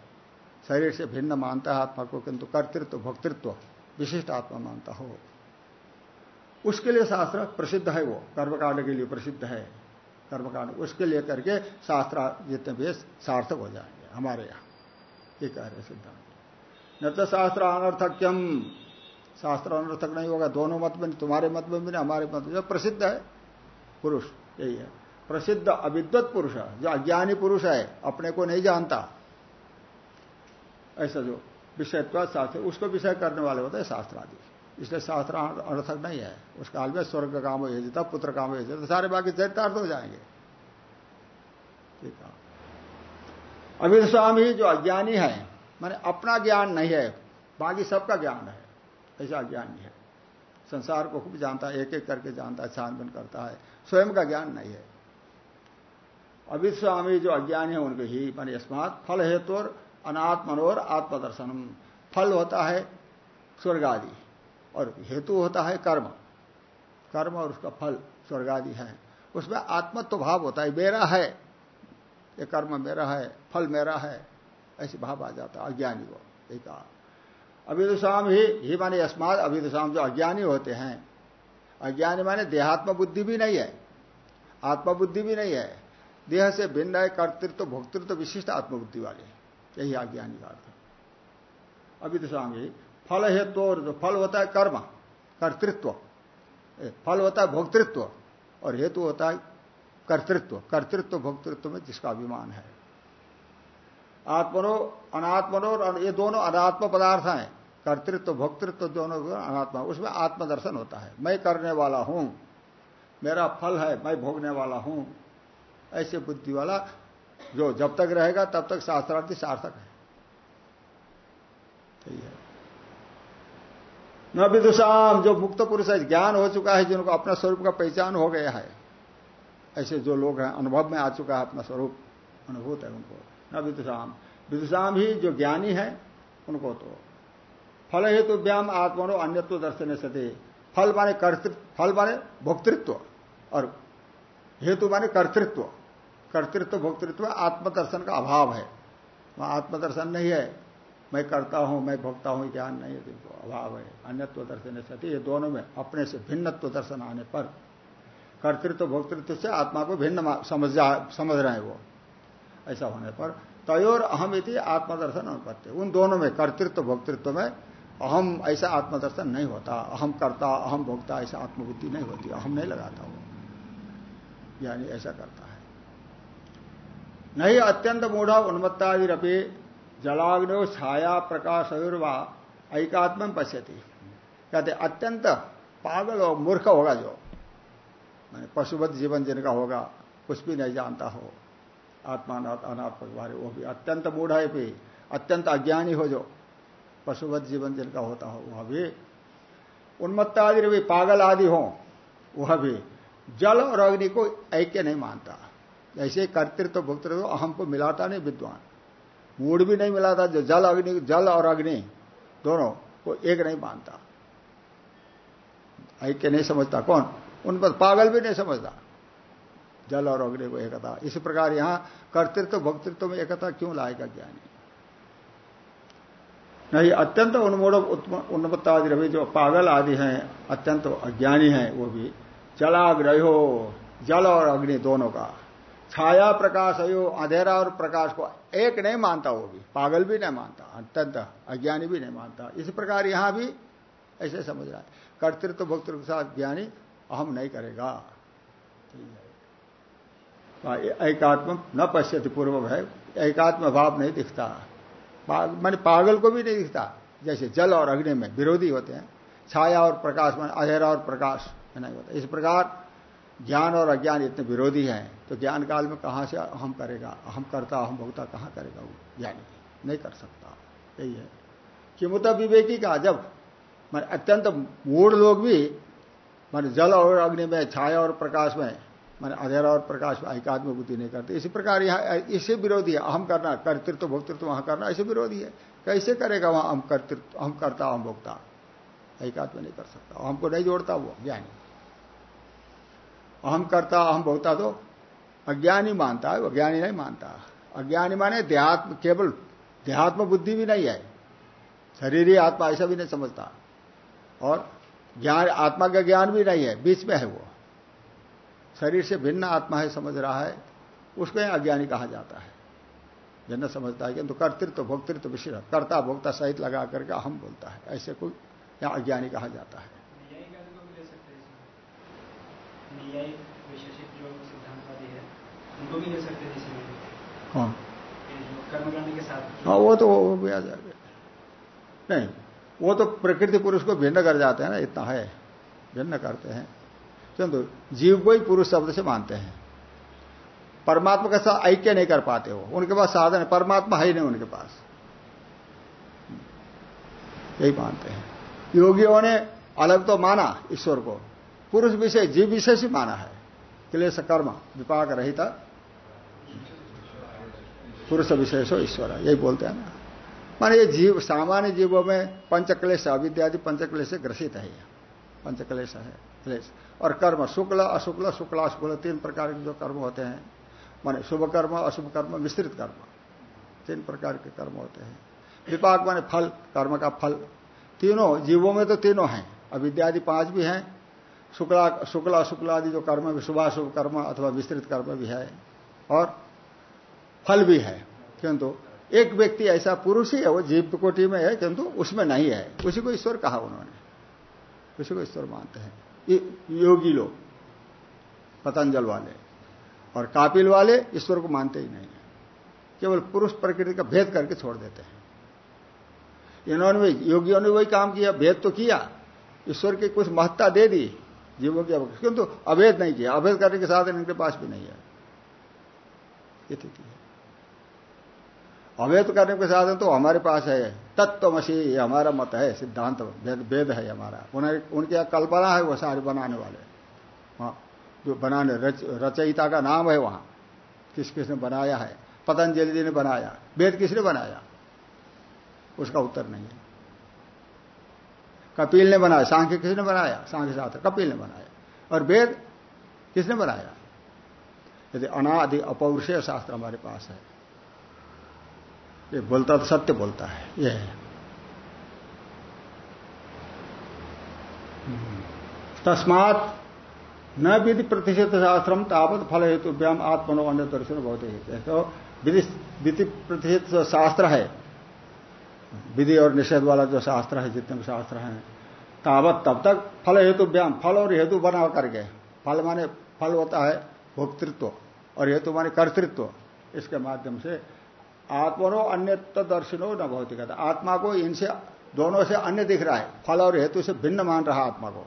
शरीर से भिन्न मानता है आत्मा को, किंतु कर्तृत्व, भोक्तृत्व, विशिष्ट आत्मा मानता हो। उसके लिए शास्त्र प्रसिद्ध है वो। कर्मकांड के लिए प्रसिद्ध है। कर्मकांड उसके लिए करके शास्त्र जितने भी सार्थक हो जाएँगे हमारे यहाँ। ये कह रहे सिद्धांत। न तो शास्त्र अनर्थक्यम। शास्त्र अनर्थक नहीं होगा। दोनों मत में, तुम्हारे मत में भी नहीं, हमारे मत में प्रसिद्ध है। पुरुष, यही है। प्रसिद्ध अविद्वत पुरुष है, जो अज्ञानी पुरुष है, अपने को नहीं जानता। ऐसा जो विषयत्व शास्त्र, उसको विषय करने वाले होते हैं शास्त्र आदि इसलिए शास्त्र अर्थक नहीं है। उस काल में स्वर्ग काम हो जाता पुत्र काम हो जाता सारे बाकी चरितार्थ हो जाएँगे। ठीक है। जो अज्ञानी है, माने अपना ज्ञान नहीं है, बाकी सबका ज्ञान है। ऐसा अज्ञानी है। संसार को खूब जानता है एक एक करके जानता है, छानबीन करता है। स्वयं का ज्ञान नहीं है। अभी स्वामी जो अज्ञानी है, उनके ही मान स्मात फल हेतु और अनात्मनोर आत्मदर्शनम। फल होता है स्वर्ग आदि और हेतु होता है कर्म। कर्म और उसका फल स्वर्ग आदि है। उसमें आत्मत्व भाव होता है, मेरा है। ये कर्म मेरा है, फल मेरा है, ऐसे भाव आ जाता है, अज्ञानी को। एक अभिदुषाम ही ही माने अस्माद अभिदुषाम जो अज्ञानी होते हैं। अज्ञानी माने देहात्म बुद्धि भी नहीं है। आत्मबुद्धि भी नहीं है। देह से भिन्न है, कर्तृत्व, भोक्तृत्व विशिष्ट आत्मबुद्धि वाले। यही अज्ञानी का अर्थ अभिदुषाम ही, फल हेतु और जो फल होता है कर्म, कर्तृत्व। फल होता है भोक्तृत्व और हेतु होता है कर्तृत्व। कर्तृत्व, भोक्तृत्व में जिसका अभिमान है। आत्मनो, अनात्मनो और ये दोनों अनात्म पदार्थ हैं। कर्तृत्व, भोक्तृत्व दोनों को अनात्मा, उसमें आत्मदर्शन होता है। मैं करने वाला हूँ, मेरा फल है, मैं भोगने वाला हूँ। ऐसे बुद्धि वाला जो जब तक रहेगा, तब तक शास्त्रार्थी सार्थक है। है। न विदुषाम, जो मुक्त पुरुष है, ज्ञान हो चुका है, जिनको अपना स्वरूप का पहचान हो गया है। ऐसे जो लोग हैं, अनुभव में आ चुका है अपना स्वरूप, अनुभूत है उनको। न विदुषाम। विदुषाम ही जो ज्ञानी है, उनको तो फल हेतु व्याम आत्मनो अन्यत्व दर्शन सते। फल माने कर्तृत्व फल माने भोक्तृत्व। और हेतु माने कर्तृत्व। कर्तृत्व, भोक्तृत्व, आत्मदर्शन का अभाव है। वहाँ आत्मदर्शन नहीं है। मैं करता हूँ, मैं भोगता हूँ ज्ञान नहीं है देखो अभाव है। अन्यत्व दर्शन सती, ये दोनों में अपने से भिन्नत्व दर्शन आने पर। कर्तृत्व, भोक्तृत्व से आत्मा को भिन्न समझ समझ रहे हैं वो। ऐसा होने पर तयोर अहम इति आत्मदर्शन अनुपत्य उन दोनों में, कर्तृत्व, भोक्तृत्व में अहम ऐसा आत्मदर्शन नहीं होता, अहम करता, अहम भोगता ऐसा आत्मबुद्धि नहीं होती, अहम नहीं लगाता वो। यानी ऐसा करता है। नहीं, अत्यंत मूढ़ उन्मत्तादिपि जलाग्नो छाया प्रकाश अयुर्वा ऐकात्म पश्यति। कहते, अत्यंत पागल और मूर्ख होगा जो, मैंने पशुवत जीवन जिनका होगा, कुछ भी नहीं जानता हो, आत्मा के बारे वो भी अत्यंत मूढ़ है भी अत्यंत अज्ञानी हो जो पशुवत जीवन जिनका होता हो, वह भी उन्मत्ता आदि भी पागल आदि हो, वह भी जल और अग्नि को ऐक्य नहीं मानता। ऐसे कर्तृत्व तो भुक्तृत्व अहम को मिलाता नहीं विद्वान। मूड भी नहीं मिलाता, जो जल, अग्नि, जल और अग्नि दोनों को एक नहीं मानता। ऐक्य नहीं समझता कौन? उन पर पागल भी नहीं समझता। जल और अग्नि को एकता। इसी प्रकार यहाँ कर्तृत्व तो भक्तृत्व में एकता क्यों लाएगा ज्ञानी? नहीं, अत्यंत उन्मूढ़ उन्मत्तादि रवि जो पागल आदि हैं, अत्यंत अज्ञानी हैं, वो भी। जलाग्रहो, जल और अग्नि दोनों का। छाया प्रकाश अयो, अंधेरा और प्रकाश को एक नहीं मानता वो भी। पागल भी नहीं मानता, अत्यंत अज्ञानी भी नहीं मानता। इसी प्रकार यहाँ भी ऐसे समझ रहा है। कर्तृत्व भक्तृत्व के साथ ज्ञानी अहम नहीं करेगा। एकात्म न पश्यति पूर्व है एकात्म भाव नहीं दिखता। मैंने पागल को भी नहीं दिखता। जैसे जल और अग्नि में विरोधी होते हैं। छाया और प्रकाश में अधेरा और प्रकाश में नहीं होता। इस प्रकार ज्ञान और अज्ञान इतने विरोधी हैं। तो ज्ञान काल में कहाँ से अहम करेगा? अहम करता, अहम भोगता कहाँ करेगा वो? ज्ञानी नहीं कर सकता। यही है। किमुता विवेकी का जब मैं अत्यंत मूढ़ लोग भी, मान जल और अग्नि में, छाया और प्रकाश में मैंने अधेरा और प्रकाश एकात्म बुद्धि नहीं करते। इसी प्रकार यहाँ इससे विरोधी है। अहम करना, कर्तृत्व, भोक्तृत्व वहाँ करना ऐसे विरोधी है। कैसे करेगा वहाँ हम कर्तृत्व हम करता हम भोक्ता? एकात्म नहीं कर सकता। हमको नहीं जोड़ता वो, ज्ञानी। अहम करता, अहम भोक्ता तो अज्ञानी मानता है, वो ज्ञानी नहीं मानता। अज्ञानी माने देहात्म, केवल देहात्म बुद्धि भी नहीं है। शरीर आत्मा ऐसा भी नहीं समझता। और ज्ञान, आत्मा का ज्ञान भी नहीं है, बीच में है वो। शरीर से भिन्न आत्मा है समझ रहा है उसको यहाँ अज्ञानी कहा जाता है। भिन्न समझता है किंतु कर्तृत्व भोक्तृत्व विशेष कर्ता भोक्ता सहित लगा करके अहम बोलता है। ऐसे कोई यहाँ अज्ञानी कहा जाता है। कौन के साथ हाँ वो तो वो भी आ जाएगा। नहीं वो तो प्रकृति पुरुष को भिन्न कर जाते हैं ना इतना है। भिन्न करते हैं। किंतु जीव को ही पुरुष शब्द से मानते हैं। परमात्मा के साथ ऐक्य नहीं कर पाते हो। उनके पास साधन है, परमात्मा है ही नहीं उनके पास। यही मानते हैं। योगियों ने अलग तो माना ईश्वर को। पुरुष विषय, जीव विषय से माना है। क्लेश, कर्म, विपाक रहित पुरुष विशेष हो ईश्वर यही बोलते हैं ना। माने ये जीव, सामान्य जीवों में पंचक्लेश, अविद्यादि पंचक्लेश ग्रसित है पंचक्लेश है। और कर्म शुक्ल, अशुक्ल शुक्ल, अशुक्ल तीन प्रकार के जो कर्म होते हैं, माने शुभ कर्म, अशुभ कर्म, मिश्रित कर्म, तीन प्रकार के कर्म होते हैं। विपाक माने फल, कर्म का फल। तीनों, जीवों में तो तीनों हैं। अविद्यादि पाँच भी हैं। शुक्ला, शुक्ल आदि जो कर्म भी शुभाशुभ कर्म अथवा विस्तृत कर्म भी है। और फल भी है। किंतु एक व्यक्ति ऐसा पुरुष ही है, वो जीव कोटि में है, किंतु उसमें नहीं है। उसी को ईश्वर कहा उन्होंने। उसी को ईश्वर मानते हैं। योगी लोग, पतंजल वाले। और कापिल वाले ईश्वर को मानते ही नहीं है। केवल पुरुष प्रकृति का भेद करके छोड़ देते हैं। इन्होंने भी, योगियों ने वही काम किया, भेद तो किया। ईश्वर की कुछ महत्ता दे दी, जीवों की किंतु अभेद नहीं किया। अभेद करने के साथ इनके पास भी नहीं है। ये है। अवैध करने के साधन तो हमारे पास है तत्वमसी ये हमारा मत है सिद्धांत वेद है हमारा। उन्हें उनके यहाँ कल्पना है वो सारे बनाने वाले। वहाँ जो बनाने रच, रचयिता का नाम है वहाँ। किस किसने बनाया है? पतंजलि जी ने बनाया। वेद किसने बनाया? उसका उत्तर नहीं है। कपिल ने बनाया। सांख्य किसने बनाया? सांख्य शास्त्र। कपिल ने बनाया। और वेद किसने बनाया? यदि अनादि अपौरुषीय शास्त्र हमारे पास है। ये बोलता तो सत्य बोलता है, ये है। तस्मात न विधि प्रतिषेध शास्त्रम तावत फल हेतुभ्याम आत्मनो अन्य दर्शन बहुत तो विधि प्रतिषेध शास्त्र है, विधि और निषेध वाला जो शास्त्र है, जितने भी शास्त्र हैं, तावत तब तक फल हेतुभ्याम फल और हेतु बना करके, फल माने फल होता है भोक्तृत्व और हेतु माने कर्तृत्व, इसके माध्यम से आत्मनो अन्य दर्शनो न भौतिक आत्मा को इनसे, दोनों से अन्य दिख रहा है। फल और हेतु से भिन्न मान रहा आत्मा को।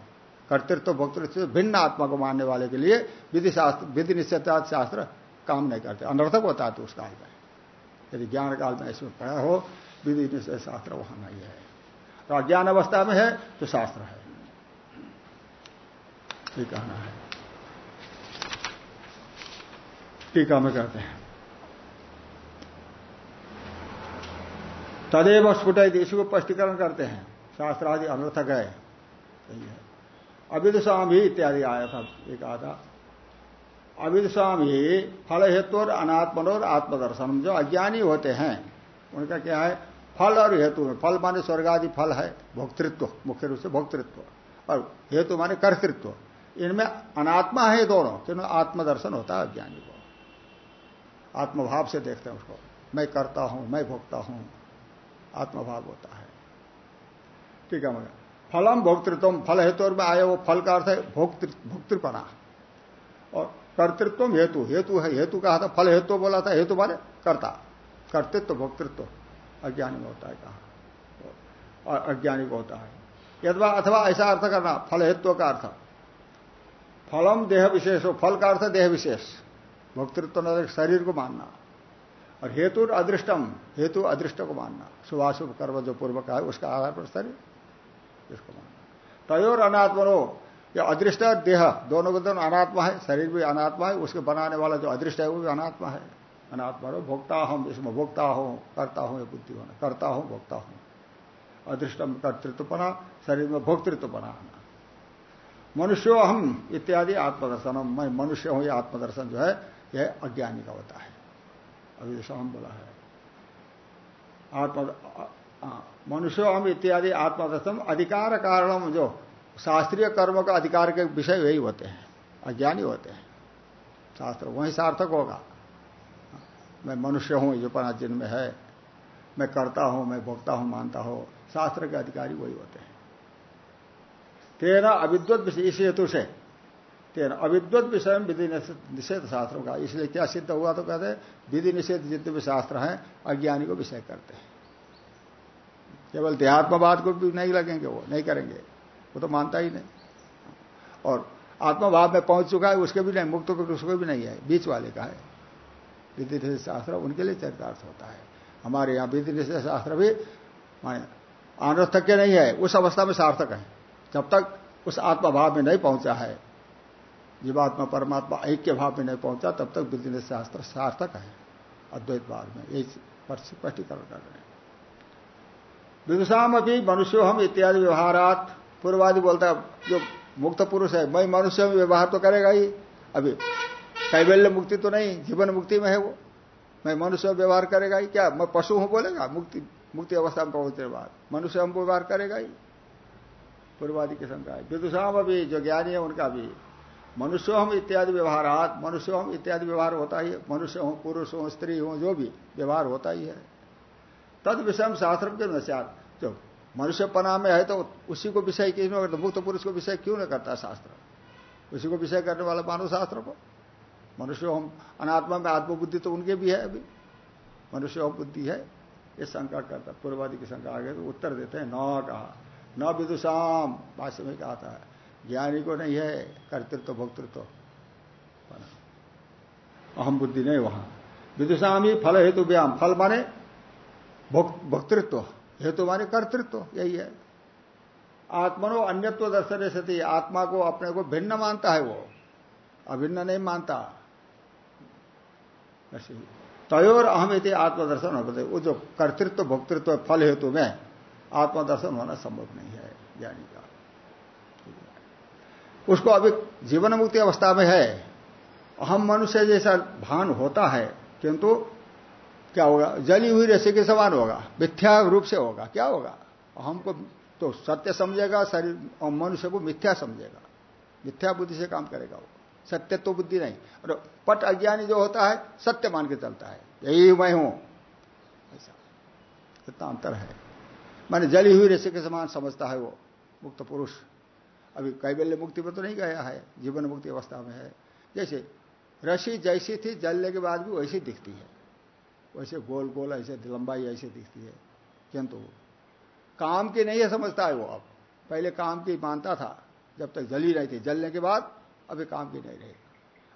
कर्तृत्व भोक्तृत्व से भिन्न आत्मा को मानने वाले के लिए विधि शास्त्र, विधि निश्चित शास्त्र काम नहीं करते। अनर्थक होता है तो उस काल में यदि ज्ञान काल में इसमें पढ़ा हो, विधि निश्चय शास्त्र वहाँ नहीं है। तो अज्ञान अवस्था में है तो शास्त्र है। ये कहना है। टीका में कहते हैं। तदेव स्फुट इसी को स्पष्टीकरण करते हैं। शास्त्र आदि अनर्थक है। सही है। ही इत्यादि आया था एक आधा अविदुषाम ही फल हेतु और अनात्मन और आत्मदर्शन जो अज्ञानी होते हैं, उनका क्या है? फल और हेतु में, फल माने स्वर्ग आदि फल है, भोक्तृत्व, मुख्य रूप से भोक्तृत्व। और हेतु माने कर्तृत्व। इनमें अनात्मा है दोनों क्योंकि आत्मदर्शन होता है अज्ञानी को। आत्मभाव से देखते हैं उसको। मैं करता हूँ, मैं भोगता हूँ। आत्मभाव होता है। ठीक है, मगर फलम भोक्तृत्व फल हेतु में आया वो फल का अर्थ है भोक्तृपना। और कर्तृत्व हेतु हेतु है, हेतु कहा था, फल हेतु बोला था, हेतु माने कर्ता। कर्तृत्व, भोक्तृत्व, अज्ञानी होता है कहा। और अज्ञानी को होता है। यदवा अथवा ऐसा अर्थ करना, फल हेतु का अर्थ। फलम देह विशेष हो, फल का अर्थ देह विशेष। भोक्तृत्व शरीर को मानना। और हेतु अदृष्टम, हेतु अदृष्ट को मानना। शुभाशुभ कर्म जो पूर्व का है, उसका आधार पर शरीर, इसको मानना। तयोर अनात्मनो या अदृष्ट देह, दोनों के दोनों अनात्मा है, शरीर भी अनात्मा है, उसके बनाने वाला जो अदृष्ट है, वो भी अनात्मा है। अनात्मा हो भोक्ता हम, इसमें भोक्ता हो, करता हूँ, ये बुद्धि होना। करता हूँ, भोक्ता हूँ। अदृष्टम कर्तृत्व बना शरीर में भोक्तृत्व बनाना मनुष्यो हम इत्यादि आत्मदर्शन मैं मनुष्य हूँ यह आत्मदर्शन जो है, यह अज्ञानी का होता है। अभी जैसा बोला है। आत्म मनुष्य हम इत्यादि आत्मदर्शन अधिकार कारण जो शास्त्रीय कर्म का अधिकार के विषय वही होते हैं, अज्ञानी होते हैं। शास्त्र वही सार्थक होगा। मैं मनुष्य हूँ जो पना जिनमें है। मैं करता हूँ, मैं भोगता हूँ, मानता हूँ, शास्त्र के अधिकारी वही होते हैं। तेरा अविद्वत इस हेतु से तेना अविद्वत विषय में विधि निषेध शास्त्रों का। इसलिए क्या सिद्ध हुआ तो कहते विधि निषेध जितने भी शास्त्र हैं, अज्ञानी को विषय करते हैं। केवल देहात्मवाद को भी नहीं लगेंगे वो, नहीं करेंगे। वो तो मानता ही नहीं। और आत्मभाव में पहुँच चुका है, उसके भी नहीं, मुक्त को उसको भी नहीं है। बीच वाले का है। विधि निषेध शास्त्र उनके लिए चरितार्थ होता है। हमारे यहाँ विधि निषेध शास्त्र भी, माने अनर्थक्य नहीं है। उस अवस्था में सार्थक है। जब तक उस आत्मा भाव में नहीं पहुँचा है जीवात्मा, परमात्मा ऐक्य भाव में नहीं पहुँचा, तब तक विधि शास्त्र सार्थक है। अद्वैत भाव में यही स्पष्टीकरण कर रहे हैं। विदुषाम अभी मनुष्यो हम इत्यादि व्यवहारात पूर्वादि बोलता है, जो मुक्त पुरुष है मैं मनुष्य में व्यवहार तो करेगा ही। अभी कैबल्य मुक्ति तो नहीं, जीवन मुक्ति में है वो। मैं मनुष्य में व्यवहार करेगा ही। क्या मैं पशु हूँ बोलेगा? मुक्ति मुक्ति अवस्था में पहुँचने बाद। मनुष्य हम व्यवहार करेगा ही। पूर्वादि की है। विदुषाम अभी जो ज्ञानी है, उनका भी मनुष्य हम इत्यादि व्यवहार मनुष्य हम इत्यादि व्यवहार होता ही है। मनुष्य हो, पुरुष हो, स्त्री हो, जो भी व्यवहार होता ही है। तद विषय शास्त्र के अनुसार जो मनुष्यपना में है तो उसी को विषय क्यों न करता? मुक्त पुरुष को विषय क्यों न करता शास्त्र? उसी को विषय करने वाला मानव शास्त्र को। मनुष्य हम अनात्मा में आत्मबुद्धि तो उनके भी है अभी। मनुष्य हम बुद्धि है। ये शंका करता, पूर्वादि की शंका आ आगे तो उत्तर देते हैं, न कहा। न विदुषाम, भाष्य में कहा था। ज्ञानी को नहीं है, कर्तृत्व, भोक्तृत्व। अहम बुद्धि नहीं वहाँ। विदुषाम फल हेतु व्याम फल माने भोक्तृत्व। हेतु माने कर्तृत्व। यही है। आत्मनो अन्यत्व दर्शन सती आत्मा को, अपने को भिन्न मानता है वो। अभिन्न नहीं मानता। ऐसे तयोर अहम इति आत्मदर्शन होते वो जो कर्तृत्व, भोक्तृत्व, फल हेतु में आत्मदर्शन होना संभव नहीं है, ज्ञानी। उसको अभी जीवन मुक्ति अवस्था में है। अहम मनुष्य जैसा भान होता है, किंतु क्या होगा? जली हुई रसी के समान होगा, मिथ्या रूप से होगा। क्या होगा? हमको तो सत्य समझेगा, शरीर और मनुष्य को मिथ्या समझेगा। मिथ्या बुद्धि से काम करेगा वो। सत्य तो बुद्धि नहीं। और पट अज्ञानी जो होता है, सत्य मान के चलता है। यही मैं हूँ। ऐसा। इतना अंतर है। माने जली हुई रसी के समान समझता है वो, मुक्त पुरुष। अभी कैबल्य मुक्ति में तो नहीं गया है, जीवन मुक्ति अवस्था में है। जैसे रसी जैसी थी, जलने के बाद भी वैसी दिखती है। वैसे गोल गोल ऐसे लंबाई ऐसे दिखती है, किंतु काम की नहीं है, समझता है वो अब पहले काम की मानता था, जब तक जली रही थी। जलने के बाद अभी काम की नहीं रहेगी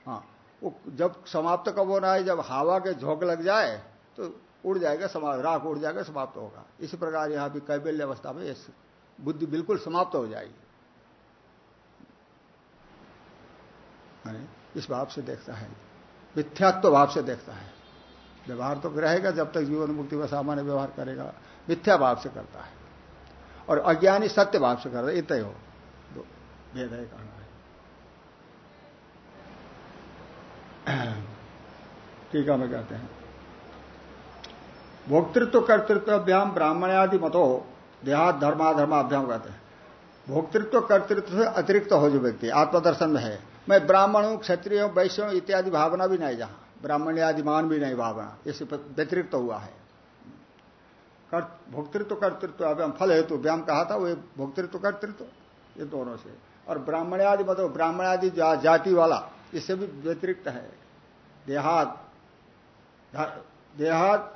हाँ वो जब समाप्त कब होना है, जब हवा के झोंक लग जाए तो उड़ जाएगा समाप्त राख उड़ जाएगा, समाप्त होगा। इसी प्रकार यहाँ भी कैबल्य अवस्था में बुद्धि बिल्कुल समाप्त हो जाएगी। इस भाव से देखता है। मिथ्यात्व तो भाव से देखता है। व्यवहार तो रहेगा, जब तक जीवन मुक्ति में सामान्य व्यवहार करेगा, मिथ्या भाव से करता है। और अज्ञानी सत्य भाव से करता है, इतना ही हो भेद है, कहना टीका में कहते हैं। भोक्तृत्व, कर्तृत्व, अभ्याम ब्राह्मण आदि मतो, देहात धर्माधर्माभ्याम कहते हैं। भोक्तृत्व, कर्तृत्व से अतिरिक्त हो जो व्यक्ति, आत्मदर्शन में है मैं ब्राह्मण हूँ क्षत्रिय हूँ वैश्य हूँ इत्यादि भावना भी नहीं जहाँ। ब्राह्मण आदि मान भी नहीं भावना। इससे व्यतिरिक्त तो हुआ है। भोक्तृत्व कर्तृत्व अभ्याम फल हेतु व्याम कहा था वो भोक्तृत्व कर्तृत्व ये दोनों से। और ब्राह्मण आदि मतलब ब्राह्मण आदि जा, जाति वाला इससे भी व्यतिरिक्त है। देहात देहात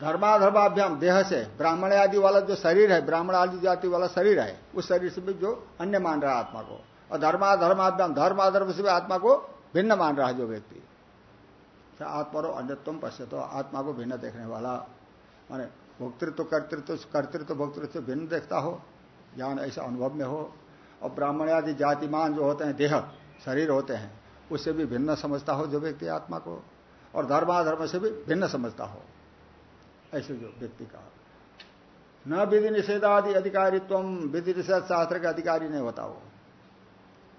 धर्माधर्माभ्याम देह से। ब्राह्मण आदि वाला जो शरीर है ब्राह्मण आदि जाति वाला शरीर है उस शरीर से भी जो अन्य मान रहा है आत्मा को। और धर्माधर्माभ्याम धर्माधर्म से भी आत्मा को भिन्न मान रहा है जो व्यक्ति। आत्मा रो अन्यत्व पश्य तो आत्मा को भिन्न देखने वाला। माने भोक्तृत्व, कर्तृत्व कर्तृत्व, भोक्तृत्व भिन्न देखता हो, ज्ञान ऐसा अनुभव में हो। और ब्राह्मण आदि जातिमान जो होते हैं, देह, शरीर होते हैं, उससे भी भिन्न समझता हो जो व्यक्ति आत्मा को। और धर्माधर्म से भी भिन्न समझता हो, ऐसे जो व्यक्ति का। न विधि निषेधादि अधिकारित्व विधि निषेध शास्त्र का अधिकारी नहीं होता वो।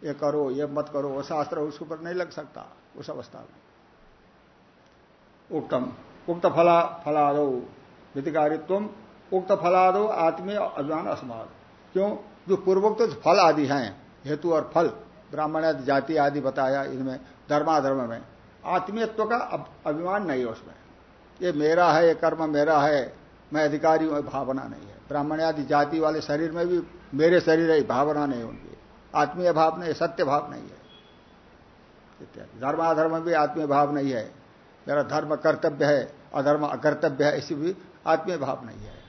ये करो, ये मत करो, वो शास्त्र उसके ऊपर नहीं लग सकता, उस अवस्था में। उक्तम। उक्त फला, फलादो। विधिकारित्व, उक्त फलादो आत्मीय अभिमान असमाद क्यों? जो पूर्वोक्त फल आदि हैं, हेतु और फल ब्राह्मण आदि जाति आदि बताया इनमें, धर्माधर्म में, आत्मीयत्व का अभिमान नहीं है उसमें। ये मेरा है, ये कर्म मेरा है, मैं अधिकारी हूँ भावना नहीं है। ब्राह्मण आदि जाति वाले शरीर में भी मेरे शरीर है भावना नहीं उनकी। आत्मीय भाव नहीं सत्य भाव नहीं है। इत्यादि। धर्माधर्म भी आत्मीय भाव नहीं है। मेरा धर्म कर्तव्य है, अधर्म अकर्तव्य है ऐसी भी आत्मीय भाव नहीं है।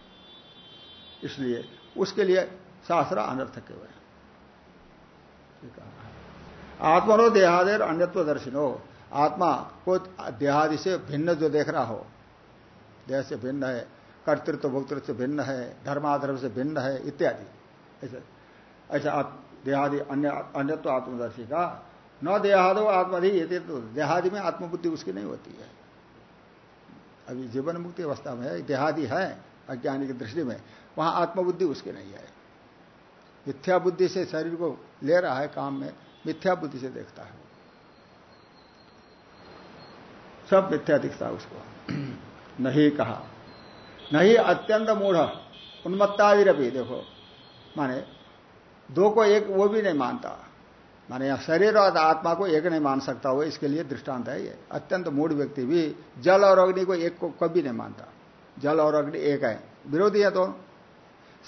इसलिए उसके लिए शास्त्र अनर्थक है। आत्मनो देहादेर अन्यत्व दर्शिनो। आत्मा को देहादि से भिन्न जो देख रहा हो, देह से भिन्न है, कर्तृत्व, भोक्तृत्व से भिन्न है, धर्माधर्म से भिन्न है, इत्यादि। ऐसा ऐसा देहादि अन्य, अन्यत्व आत्मदर्शी का। न देहादो आत्मधि ये तो देहादि में आत्मबुद्धि उसकी नहीं होती है। अभी जीवन मुक्ति अवस्था में है, देहादि है, अज्ञानी की दृष्टि में, वहाँ आत्मबुद्धि उसकी नहीं है। मिथ्या बुद्धि से शरीर को ले रहा है काम में, मिथ्या बुद्धि से देखता है सब मिथ्या दिखता है उसको। नहीं कहा। नहीं अत्यंत मूढ़, उन्मत्तादिरपी, देखो। माने दो को एक, वो भी नहीं मानता। माने यहाँ शरीर और आत्मा को एक नहीं मान सकता, वो इसके लिए दृष्टांत है ये। अत्यंत मूढ़ व्यक्ति भी जल और अग्नि को एक को कभी नहीं मानता। जल और अग्नि एक है। विरोधी है दोनों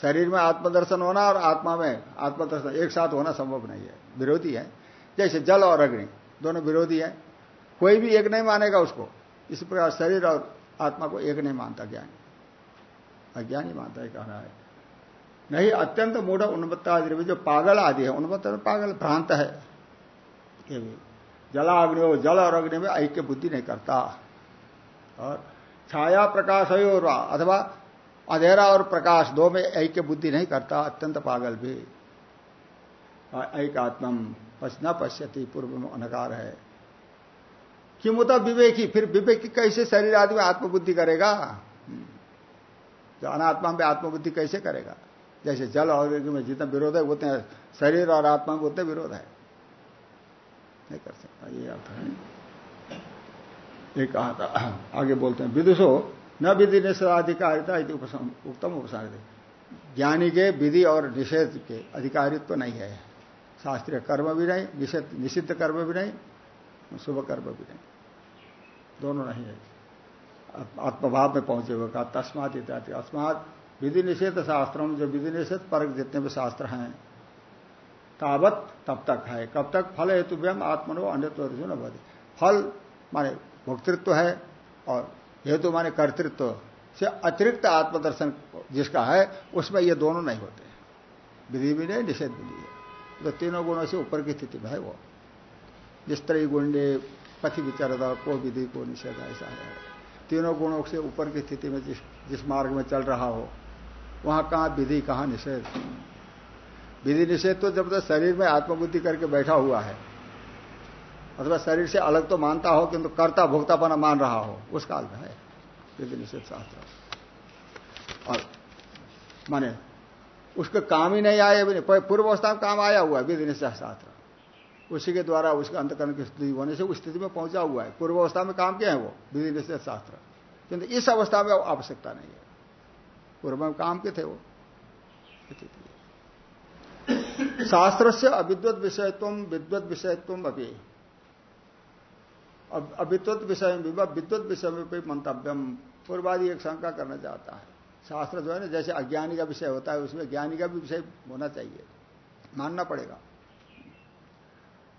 शरीर में आत्मदर्शन होना और आत्मा में आत्मदर्शन एक साथ होना संभव नहीं है। विरोधी है। जैसे जल और अग्नि, दोनों विरोधी है। कोई भी एक नहीं मानेगा उसको। इस प्रकार शरीर और आत्मा को एक नहीं मानता ज्ञानी। अज्ञानी मानता है कहना है। नहीं, अत्यंत मूढ़ उन्मत्ता आदि, जो पागल आदि है उन्मत्त पागल भ्रांत है। ये भी। जलाग्नि हो, जल और अग्नि में ऐक्य बुद्धि नहीं करता। और छाया प्रकाश है और अथवा अंधेरा और प्रकाश दो में ऐक्य बुद्धि नहीं करता, अत्यंत पागल भी। ऐक आत्म न पश्यति पूर्व में अनकार है। कि किमुता विवेकी, फिर विवेकी कैसे शरीर आदि में आत्मबुद्धि करेगा? जो अनात्मा में आत्मबुद्धि कैसे करेगा? जैसे जल और में जितना विरोध है, उतने शरीर और आत्मा में उतने विरोध है। नहीं कर सकता, ये अर्थ है। ये कहा था आगे बोलते हैं, विदुषो न विधि निषेधाधिकारिता उत्तम उपसार ज्ञानी के विधि और निषेध के अधिकारित्व तो नहीं है। शास्त्रीय कर्म भी नहीं, निषेध, निषिद्ध कर्म भी नहीं, शुभ कर्म भी नहीं। दोनों नहीं है। आत्मभाव में पहुँचे हुए कहा तस्मात अस्मात विधि निषेध शास्त्रों में जो विधि निषेध परक जितने भी शास्त्र हैं, तावत तब तक है। कब तक? फल हेतु व्यम आत्मनो अन्यत्व न फल माने भोक्तृत्व है, और हेतु माने कर्तृत्व। से अतिरिक्त आत्मदर्शन जिसका है, उसमें ये दोनों नहीं होते विधि भी नहीं, निषेध भी नहीं है। तो तीनों गुणों से ऊपर की स्थिति में है वो। जिस तरह गुंडे पथि विचारदा, को विधि, को निषेध, ऐसा है। तीनों गुणों से ऊपर की स्थिति में जिस जिस मार्ग में चल रहा हो वहाँ कहाँ विधि, कहाँ निषेध। विधि, निषेध तो जब तक शरीर में आत्मबुद्धि करके बैठा हुआ है। अथवा शरीर से अलग तो मानता हो, किंतु कर्ता भोक्तापना मान रहा हो, उस काल में है। विधि, निषेध शास्त्र। और माने, उसका काम ही नहीं आया पूर्व अवस्था में काम आया हुआ है, विधि, निषेध शास्त्र। उसी के द्वारा उसके अंतकरण की स्थिति होने से उस स्थिति में पहुँचा हुआ है। पूर्व अवस्था में काम क्या है वो, विधि, निषेध शास्त्र। किंतु इस अवस्था में आवश्यकता नहीं है। पूर्व में काम के थे वो। शास्त्र से अविद्वत विषयत्व, विद्वत विषयत्व अभी अविद्वत विषय में विद्वत विषय में कोई मंतव्यम। पूर्वादि एक शंका करना चाहता है। शास्त्र जो है ना, जैसे अज्ञानी का विषय होता है, उसमें ज्ञानी का भी विषय होना चाहिए। मानना पड़ेगा।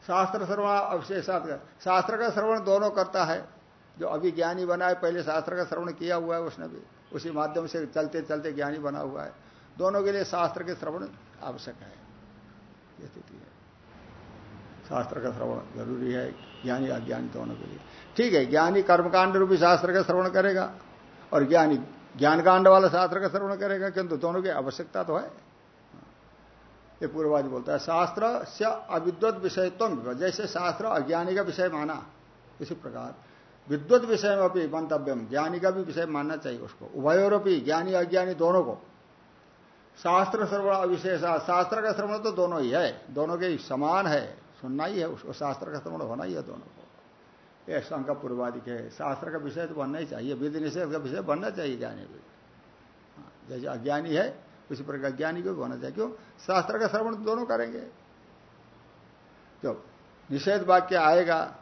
शास्त्र श्रवण अवशेषात शास्त्र का श्रवण दोनों करता है। जो अभी ज्ञानी बना है, पहले शास्त्र का श्रवण किया हुआ है, उसने भी। उसी माध्यम से चलते चलते ज्ञानी बना हुआ है। दोनों के लिए शास्त्र के श्रवण आवश्यक है। स्थिति है। शास्त्र का श्रवण ज़रूरी है, ज्ञानी अज्ञानी दोनों के लिए। ठीक है, ज्ञानी कर्मकांड रूपी शास्त्र का श्रवण करेगा और ज्ञानी ज्ञानकांड वाला शास्त्र का श्रवण करेगा, किंतु दोनों की आवश्यकता तो है। ये पूर्ववादी बोलता है, शास्त्र से अविद्वत विषयत्व, जैसे शास्त्र अज्ञानी का विषय माना, इसी प्रकार। विद्वत विषय में भी मंतव्यम। ज्ञानी का भी विषय मानना चाहिए उसको। उभयोरपी ज्ञानी अज्ञानी दोनों को। शास्त्र श्रवण अविशेष शास्त्र का श्रवण तो दोनों ही है। दोनों के समान है। सुनना ही है उसको। शास्त्र का श्रवण होना ही है दोनों को। यह शंका पूर्वादि के शास्त्र का विषय तो बनना ही चाहिए। विधि निषेध का विषय बनना चाहिए ज्ञानी भी हाँ, जैसे अज्ञानी है उसी प्रकार ज्ञानी को भी होना चाहिए। क्यों? शास्त्र का श्रवण दोनों करेंगे। जब निषेध वाक्य आएगा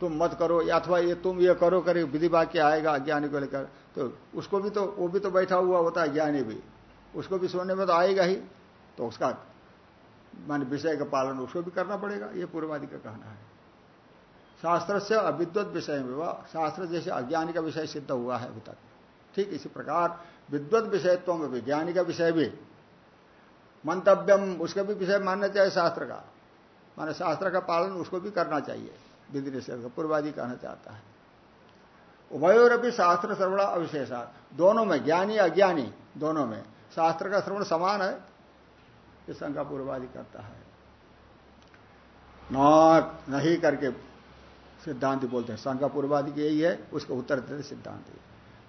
तुम मत करो, या अथवा ये तुम ये करो, करे विधि वाक्य आएगा अज्ञानी को लेकर। तो उसको भी तो वो भी तो बैठा हुआ होता है ज्ञानी भी। उसको भी सुनने में तो आएगा ही। तो उसका मान विषय का पालन उसको भी करना पड़ेगा, ये पूर्वादि का कहना है। शास्त्र से अविद्वत विषय में वह शास्त्र जैसे अज्ञानी का विषय सिद्ध हुआ है अभी तक। ठीक इसी प्रकार विद्वत विषयत्व में भी, ज्ञानी का विषय भी। मंतव्यम, उसका भी विषय मानना चाहिए शास्त्र का। माने शास्त्र का पालन उसको भी करना चाहिए। विधि निषेध का पूर्वादि कहना चाहता है। उभयोर भी शास्त्र श्रवण अविशेषा। दोनों में ज्ञानी, अज्ञानी, दोनों में। शास्त्र का श्रवण समान है ये शंका पूर्वादि करता है। न नहीं करके सिद्धांत बोलते हैं। शंका पूर्वादि की यही है, उसका उत्तर देते सिद्धांत।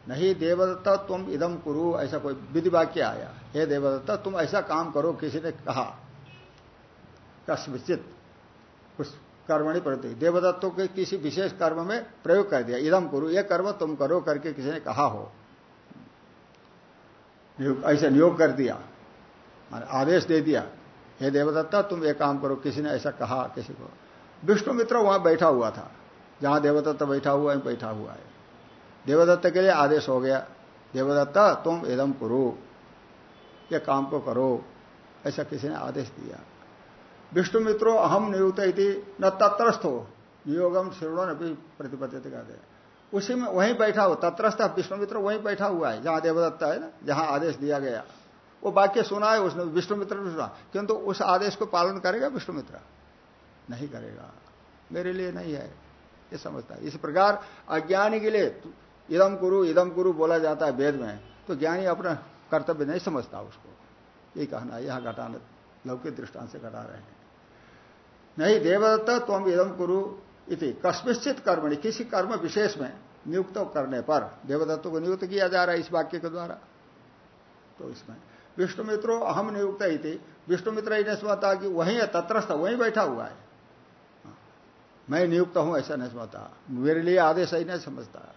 नहीं देवदत्ता, तुम इदम कुरु, ऐसा कोई विधि वाक्य आया। हे देवदत्ता, तुम ऐसा काम करो, किसी ने कहा। कस्मचित उस कर्मणि प्रति देवदत्तों के किसी विशेष कर्म में प्रयोग कर दिया। इदम कुरु यह कर्म तुम करो करके किसी ने कहा हो। ऐसे नियोग कर दिया। आदेश दे दिया, हे देवदत्ता, तुम ये काम करो, किसी ने ऐसा कहा, किसी को। विष्णु मित्र वहाँ बैठा हुआ था। जहाँ देवदत्त बैठा हुआ है बैठा हुआ है। देवदत्त के लिए आदेश हो गया, देवदत्ता, तुम एकदम करो, ये काम को करो। ऐसा किसी ने आदेश दिया। विष्णु मित्रों अहम नियुक्त न तत्रस्थ। हो नियोगम श्रवण अभी प्रतिपद्ध कहते हैं। उसी में वहीं बैठा हो तत्रस्थ विष्णु मित्र वहीं बैठा हुआ है, जहाँ देवदत्ता है ना, जहाँ आदेश दिया गया। वो वाक्य सुना है उसने, विष्णु मित्र ने सुना। किंतु उस आदेश को पालन करेगा विष्णु मित्र? नहीं करेगा। मेरे लिए नहीं है। ये समझता है। इस प्रकार अज्ञानी के लिए इदम गुरु इदम गुरु बोला जाता है वेद में तो ज्ञानी अपना कर्तव्य नहीं समझता उसको। ये कहना, यहाँ घटाना, लौकिक दृष्टांत से घटा रहे हैं। नहीं, देवदत्त तुम इदम गुरु इति। कस्मिश्चित कर्मणि, किसी कर्म विशेष में नियुक्त करने पर, देवदत्त को नियुक्त किया जा रहा है इस वाक्य के द्वारा। तो इसमें विष्णु मित्रों अहम नियुक्त ही थी विष्णु मित्र ही नहीं समझता कि वही है, तत्रस्थ, वहीं बैठा हुआ है। मैं नियुक्त हूँ, ऐसा नहीं समझता मेरे लिए आदेश ही नहीं समझता।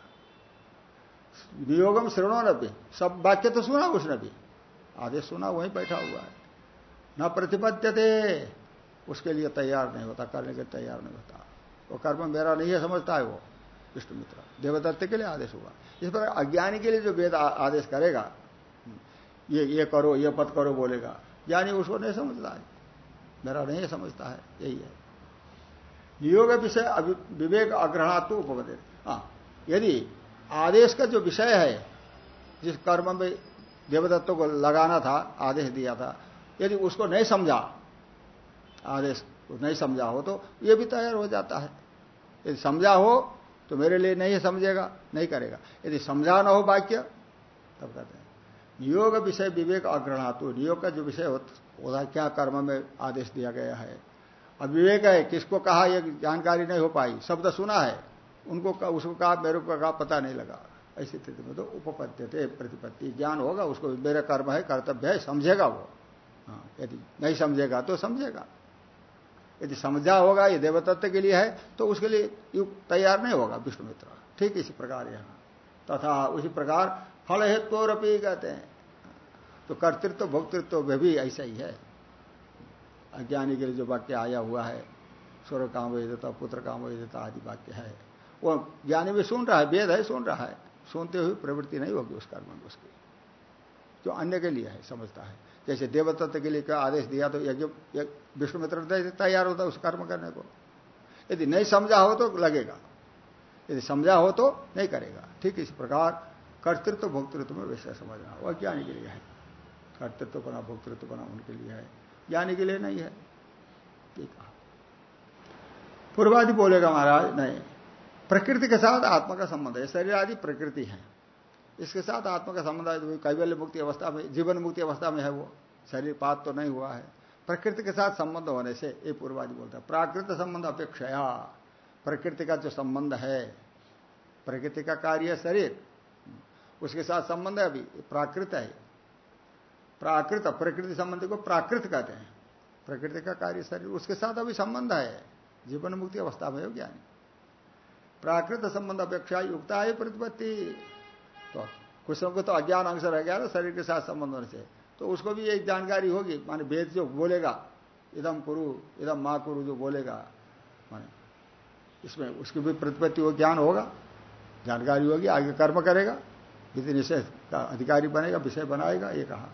वियोगम श्रेणो न भी। सब वाक्य तो सुना उसने भी। आदेश सुना, वहीं बैठा हुआ है। न प्रतिपद्य उसके लिए तैयार नहीं होता, करने के लिए तैयार नहीं होता। वो कर्म मेरा नहीं है, समझता है वो, विष्णु मित्र। देवदत्त के लिए आदेश हुआ। इस पर अज्ञानी के लिए जो वेद आदेश करेगा ये ये करो, ये पद करो बोलेगा, ज्ञानी उसको नहीं समझता है। मेरा नहीं समझता है, यही है। नियोग विषय विवेक अग्रहणात्व उपगत हाँ यदि आदेश का जो विषय है, जिस कर्म में देवदत्तों को लगाना था, आदेश दिया था, यदि उसको नहीं समझा आदेश नहीं समझा हो तो ये भी तैयार हो जाता है। यदि समझा हो तो मेरे लिए नहीं समझेगा नहीं करेगा। यदि समझा ना हो वाक्य तब कहते हैं नियोग विषय विवेक अग्रहणातु नियोग का जो विषय होता क्या कर्म में आदेश दिया गया है? अब विवेक है किसको कहा यह जानकारी नहीं हो पाई? शब्द सुना है उनको कहा, उसको कहा मेरे को कहा पता नहीं लगा। ऐसी स्थिति में तो उपपत्ति थे प्रतिपत्ति ज्ञान होगा उसको मेरा कर्म है कर्तव्य है समझेगा वो। हाँ यदि नहीं समझेगा तो समझेगा। यदि समझा होगा, ये देवतत्व के लिए है तो उसके लिए तैयार नहीं होगा, विष्णु मित्र। ठीक इसी प्रकार यहाँ। तथा उसी प्रकार फल हेतुरपी कहते हैं। तो कर्तृत्व, भोक्तृत्व में भी ऐसा ही है। अज्ञानी के लिए जो वाक्य आया हुआ है स्वर काम देता पुत्र काम देता आदि वाक्य है, वो ज्ञानी भी सुन रहा है, वेद है, सुन रहा है। सुनते हुए प्रवृत्ति नहीं होगी उस कर्म में उसकी। जो अन्य के लिए है, समझता है। जैसे देवतत्व के लिए आदेश दिया तो यज्ञ विष्णु मित्र तैयार होता है उस कर्म करने को। यदि नहीं समझा हो तो लगेगा। यदि समझा हो तो नहीं करेगा। ठीक इस प्रकार कर्तृत्व, भोक्तृत्व में विषय समझना। वह ज्ञानी के लिए है। कर्तृत्व बना, भोक्तृत्व बना उनके लिए है। ज्ञानी के लिए नहीं है। कहा। पूर्वादि बोलेगा महाराज, नहीं। प्रकृति के साथ आत्मा का संबंध है। शरीर आदि प्रकृति है। इसके साथ आत्मा का संबंध है कैवल्य मुक्ति अवस्था में, जीवन मुक्ति अवस्था में है वो। शरीर पात तो नहीं हुआ है। प्रकृति के साथ संबंध होने से, ये पूर्वादि बोलता है, प्राकृत संबंध अपेक्षा प्रकृति का जो संबंध है, प्रकृति का कार्य शरीर। उसके साथ संबंध है अभी प्राकृत है। प्राकृत, प्रकृति संबंधी को प्राकृत कहते हैं। प्रकृति का कार्य शरीर, उसके साथ अभी संबंध है। जीवन मुक्ति अवस्था में हो ज्ञानी। प्राकृत संबंध अपेक्षा युक्ता है प्रतिपत्ति। तो कुछ को तो अज्ञान अंश रह गया ना, शरीर के साथ संबंध होने से। तो उसको भी एक जानकारी होगी, माने वेद जो बोलेगा, इदम कुरु, इदम माँ कुरु जो बोलेगा, माने इसमें उसकी भी प्रतिपत्ति हो ज्ञान होगा, जानकारी होगी, आगे कर्म करेगा विधि निषेध का अधिकारी बनेगा, विषय बनाएगा, ये कहा।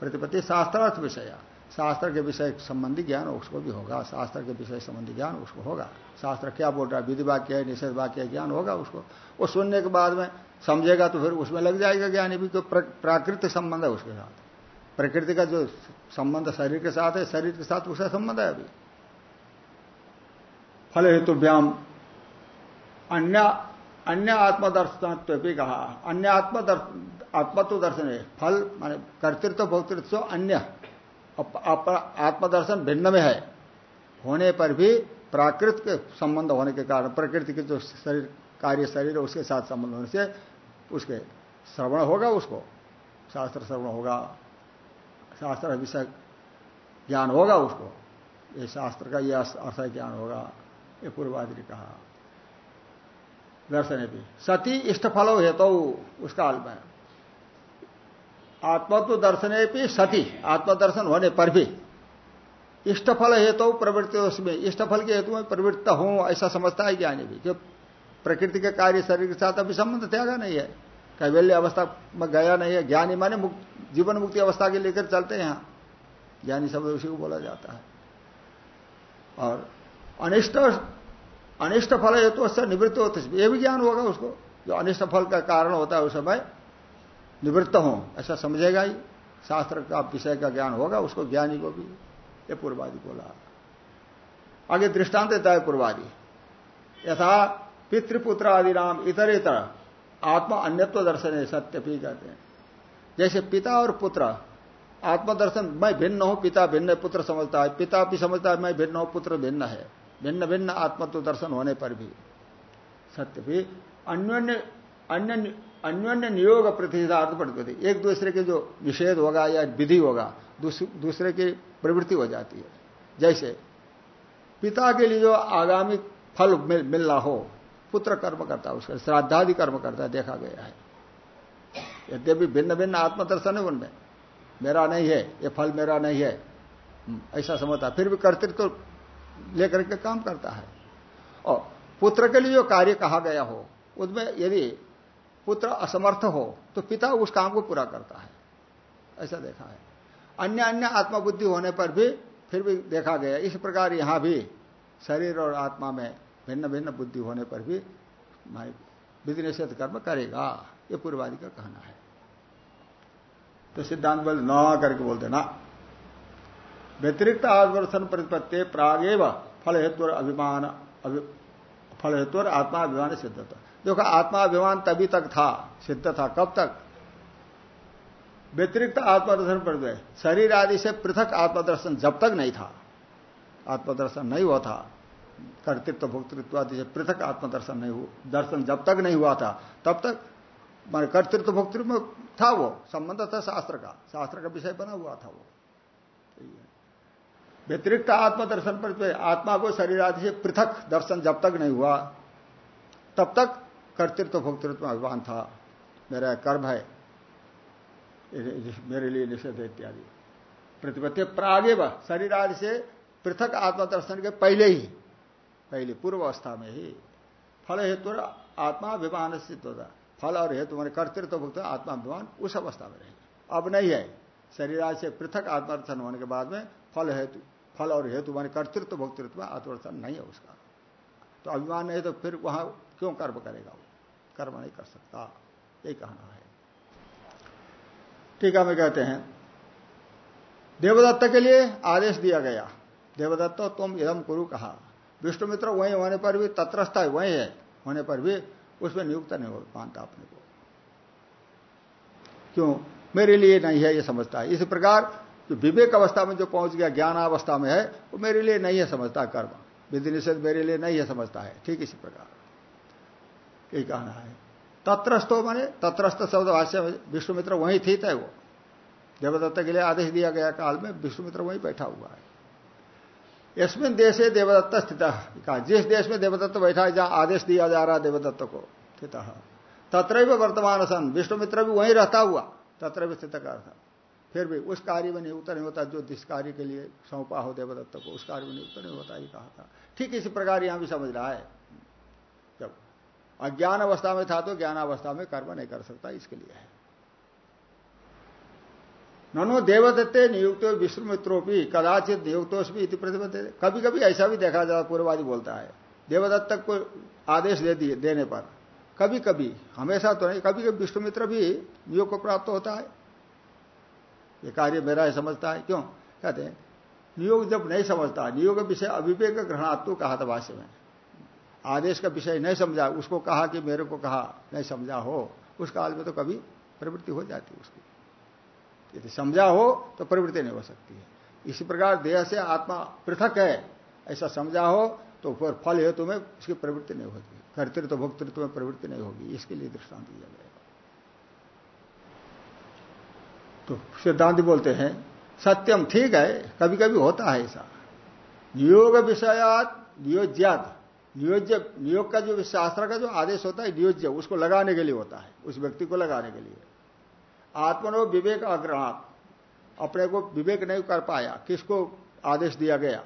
प्रतिपत्ति शास्त्रार्थ विषय शास्त्र के विषय संबंधी ज्ञान उसको भी होगा। शास्त्र के विषय संबंधी ज्ञान उसको होगा। शास्त्र क्या बोल रहा है? विधि वाक्य है, निषेध वाक्य है, ज्ञान होगा उसको। वो सुनने के बाद में समझेगा तो फिर उसमें लग जाएगा ज्ञानी। भी तो प्राकृतिक संबंध है उसके साथ। प्रकृति का जो संबंध शरीर के साथ है, शरीर के साथ उसका संबंध है अभी। फल हेतु व्याम अन्य अन्य आत्मदर्शनत्व भी कहा। अन्य आत्मदर्श, आत्मत्व दर्शन है। फल माने कर्तृत्व, भोक्तृत्व अन्य। आत्मदर्शन भिन्न में है। होने पर भी प्राकृत के संबंध होने के कारण, प्रकृति के जो शरीर, कार्य शरीर है, उसके साथ संबंध होने से उसके श्रवण होगा उसको। शास्त्र श्रवण होगा, शास्त्र विषय ज्ञान होगा उसको। ये शास्त्र का यह अर्थ ज्ञान होगा, ये पूर्वादि ने कहा। दर्शन भी। सती इष्ट फलो हेतु तो उस काल में। आत्मत्व दर्शन भी सती, आत्मदर्शन होने पर भी। इष्टफल हेतु तो प्रवृत्ति उसमें, इष्टफल के हेतु में प्रवृत्त हो, ऐसा समझता है ज्ञानी भी। जो प्रकृति के कार्य शरीर के साथ अभी संबंध त्यागा नहीं है। कैवल्य अवस्था में गया नहीं है। ज्ञानी माने मुक्त, जीवन मुक्ति अवस्था के लेकर चलते हैं। यहाँ ज्ञानी शब्द उसी को बोला जाता है। और अनिष्ट अनिष्ट फल हेतु उससे निवृत्त होते ये भी ज्ञान होगा उसको। जो अनिष्ट फल का कारण होता है उस समय निवृत्त हो, ऐसा समझेगा ही। शास्त्र का विषय का ज्ञान होगा, उसको ज्ञानी को भी। ये पूर्वादि बोला। आगे दृष्टांत देता है पूर्वादि। यथा पितृपुत्र आदि नाम इतर इतर आत्मा अन्यत्व दर्शन है सत्य भी कहते हैं। जैसे पिता और पुत्र, आत्मदर्शन मैं भिन्न हूँ, पिता भिन्न, पुत्र समझता है। पिता भी समझता है, मैं भिन्न हूँ, पुत्र भिन्न है। भिन्न भिन्न आत्मत्व दर्शन होने पर भी। सत्य भी अन्य अन्य अन्योन्य नियोग प्रतिषेधार्थ पड़ती एक दूसरे के जो निषेध होगा या विधि होगा दूसरे की प्रवृत्ति हो जाती है। जैसे पिता के लिए जो आगामी फल मिल, मिलना हो पुत्र कर्म करता है उसका श्राद्धादि कर्म करता है देखा गया है। यद्यपि भिन्न भिन्न आत्मदर्शन है उनमें। मेरा नहीं है ये फल मेरा नहीं है। हम्म, ऐसा समझता फिर भी कर्तृत्व तो लेकर के काम करता है। और पुत्र के लिए जो कार्य कहा गया हो उसमें यदि पुत्र असमर्थ हो तो पिता उस काम को पूरा करता है। ऐसा देखा है। अन्य अन्य आत्मबुद्धि होने पर भी फिर भी देखा गया। इस प्रकार यहाँ भी शरीर और आत्मा में भिन्न भिन्न बुद्धि होने पर भी विधि निषेध कर्म करेगा। ये पूर्वादि का कहना है। तो सिद्धांत बोल न करके बोलते ना। व्यतिरिक्त आवर्षण प्रतिपत्ति प्रागेव फल हेतु अभिमान फल हेतु आत्मा अभिमान सिद्धता देखो, आत्माभिमान तभी तक था, सिद्ध था। कब तक? व्यतिरिक्त आत्मदर्शन पर गए। शरीर आदि से पृथक आत्मदर्शन जब तक नहीं था। आत्मदर्शन नहीं हुआ था। कर्तृत्व, भोक्तृत्व आदि से पृथक आत्मदर्शन नहीं हुआ। दर्शन जब तक नहीं हुआ था, तब तक मान कर्तृत्व, भोक्तृत्व था वो। संबंध था शास्त्र का। शास्त्र का विषय बना हुआ था वो। व्यतिरिक्त आत्मदर्शन पर आत्मा को शरीर आदि से पृथक दर्शन जब तक नहीं हुआ, तब तक कर्तृत्व, भोक्तृत्व में अभिमान था। मेरा कर्म है। मेरे लिए निषेध इत्यादि। प्रतिपत्ति प्रागे व शरीर आदि से पृथक आत्मदर्शन के पहले ही, पहले पूर्व अवस्था में ही। फल हेतु आत्मा अभिमान स्थित होता फल और हेतु मैंने कर्तृत्व भुक्त आत्मा अभिमान उस अवस्था में रहेगा अब नहीं है। शरीर आदि से पृथक आत्मदर्शन होने के बाद में फल हेतु, फल और हेतु माने कर्तृत्व, भोक्तृत्व आत्मदर्शन नहीं है उसका। तो अभिमान नहीं तो फिर वहाँ क्यों कर्म करेगा वो? कर्म नहीं कर सकता। ये कहना है। टीका में कहते हैं, देवदत्त के लिए आदेश दिया गया। देवदत्त, तुम इदम कुरु कहा। विष्णुमित्र वही होने पर भी तत्रस्थ है, वही है। होने पर भी उसमें नियुक्त नहीं हो मानता अपने को। क्यों? मेरे लिए नहीं है ये समझता। है इस प्रकार जो विवेक अवस्था में जो पहुँच गया ज्ञान अवस्था में है, वो मेरे लिए नहीं है समझता कर्म। विधि निषेध मेरे लिए नहीं है समझता है। ठीक इसी प्रकार। यही कहना है। तत्रस्थ माने, तत्रस्थ शब्द भाष्य में विष्णुमित्र वहीं थी तय वो। देवदत्त के लिए आदेश दिया गया काल में विश्वमित्र वहीं बैठा हुआ है। इसमें देश है देवदत्त स्थित। कहा, जिस देश में देवदत्त बैठा है, जहाँ आदेश दिया जा रहा है देवदत्त को, स्थित। तत्र वर्तमान सन विष्णुमित्र भी वहीं रहता हुआ तत्र स्थित का था। फिर भी उस कार्य में नियुक्त नहीं होता, जो जिस कार्य के लिए सौंपा हो देवदत्त को, उस कार्य में नियुक्त नहीं होता, ये कहा था। ठीक इसी प्रकार यहाँ भी समझ रहा है। अज्ञान अवस्था में था तो ज्ञान अवस्था में कर्म नहीं कर सकता, इसके लिए है। ननो देवदत्ते नियुक्त विष्णुमित्रों भी कदाचित नियुक्तोष भी प्रतिबद्ध कभी कभी ऐसा भी देखा जाता पूर्वादि बोलता है, देवदत्त को आदेश दे दिए, देने पर। कभी कभी हमेशा तो नहीं कभी कभी विष्णुमित्र भी नियोग को प्राप्त होता है। ये कार्य मेरा है समझता है, क्यों? कहते हैं, नियोग जब नहीं समझता, नियोग विषय अविवेक ग्रहणात्व कहा था भाष्य में। आदेश का विषय नहीं समझा, उसको कहा कि मेरे को कहा, नहीं समझा हो, उस काल में तो कभी प्रवृत्ति हो जाती है उसकी। यदि समझा हो तो प्रवृत्ति नहीं हो सकती है। इसी प्रकार देह से आत्मा पृथक है, ऐसा समझा हो तो फिर फल हेतु में उसकी प्रवृत्ति नहीं होती कर्तृत्व, भोक्तृत्व में प्रवृत्ति नहीं होगी, इसके लिए दृष्टांत दिया गया तो सिद्धांत बोलते हैं, सत्यम ठीक है कभी कभी होता है ऐसा। नियोग विषयात नियोज्यात नियोज्य, नियोग का जो शास्त्र का जो आदेश होता है, नियोज्य, उसको लगाने के लिए होता है, उस व्यक्ति को लगाने के लिए। आत्मनो विवेक अग्रहणात् अपने को विवेक नहीं कर पाया, किसको आदेश दिया गया?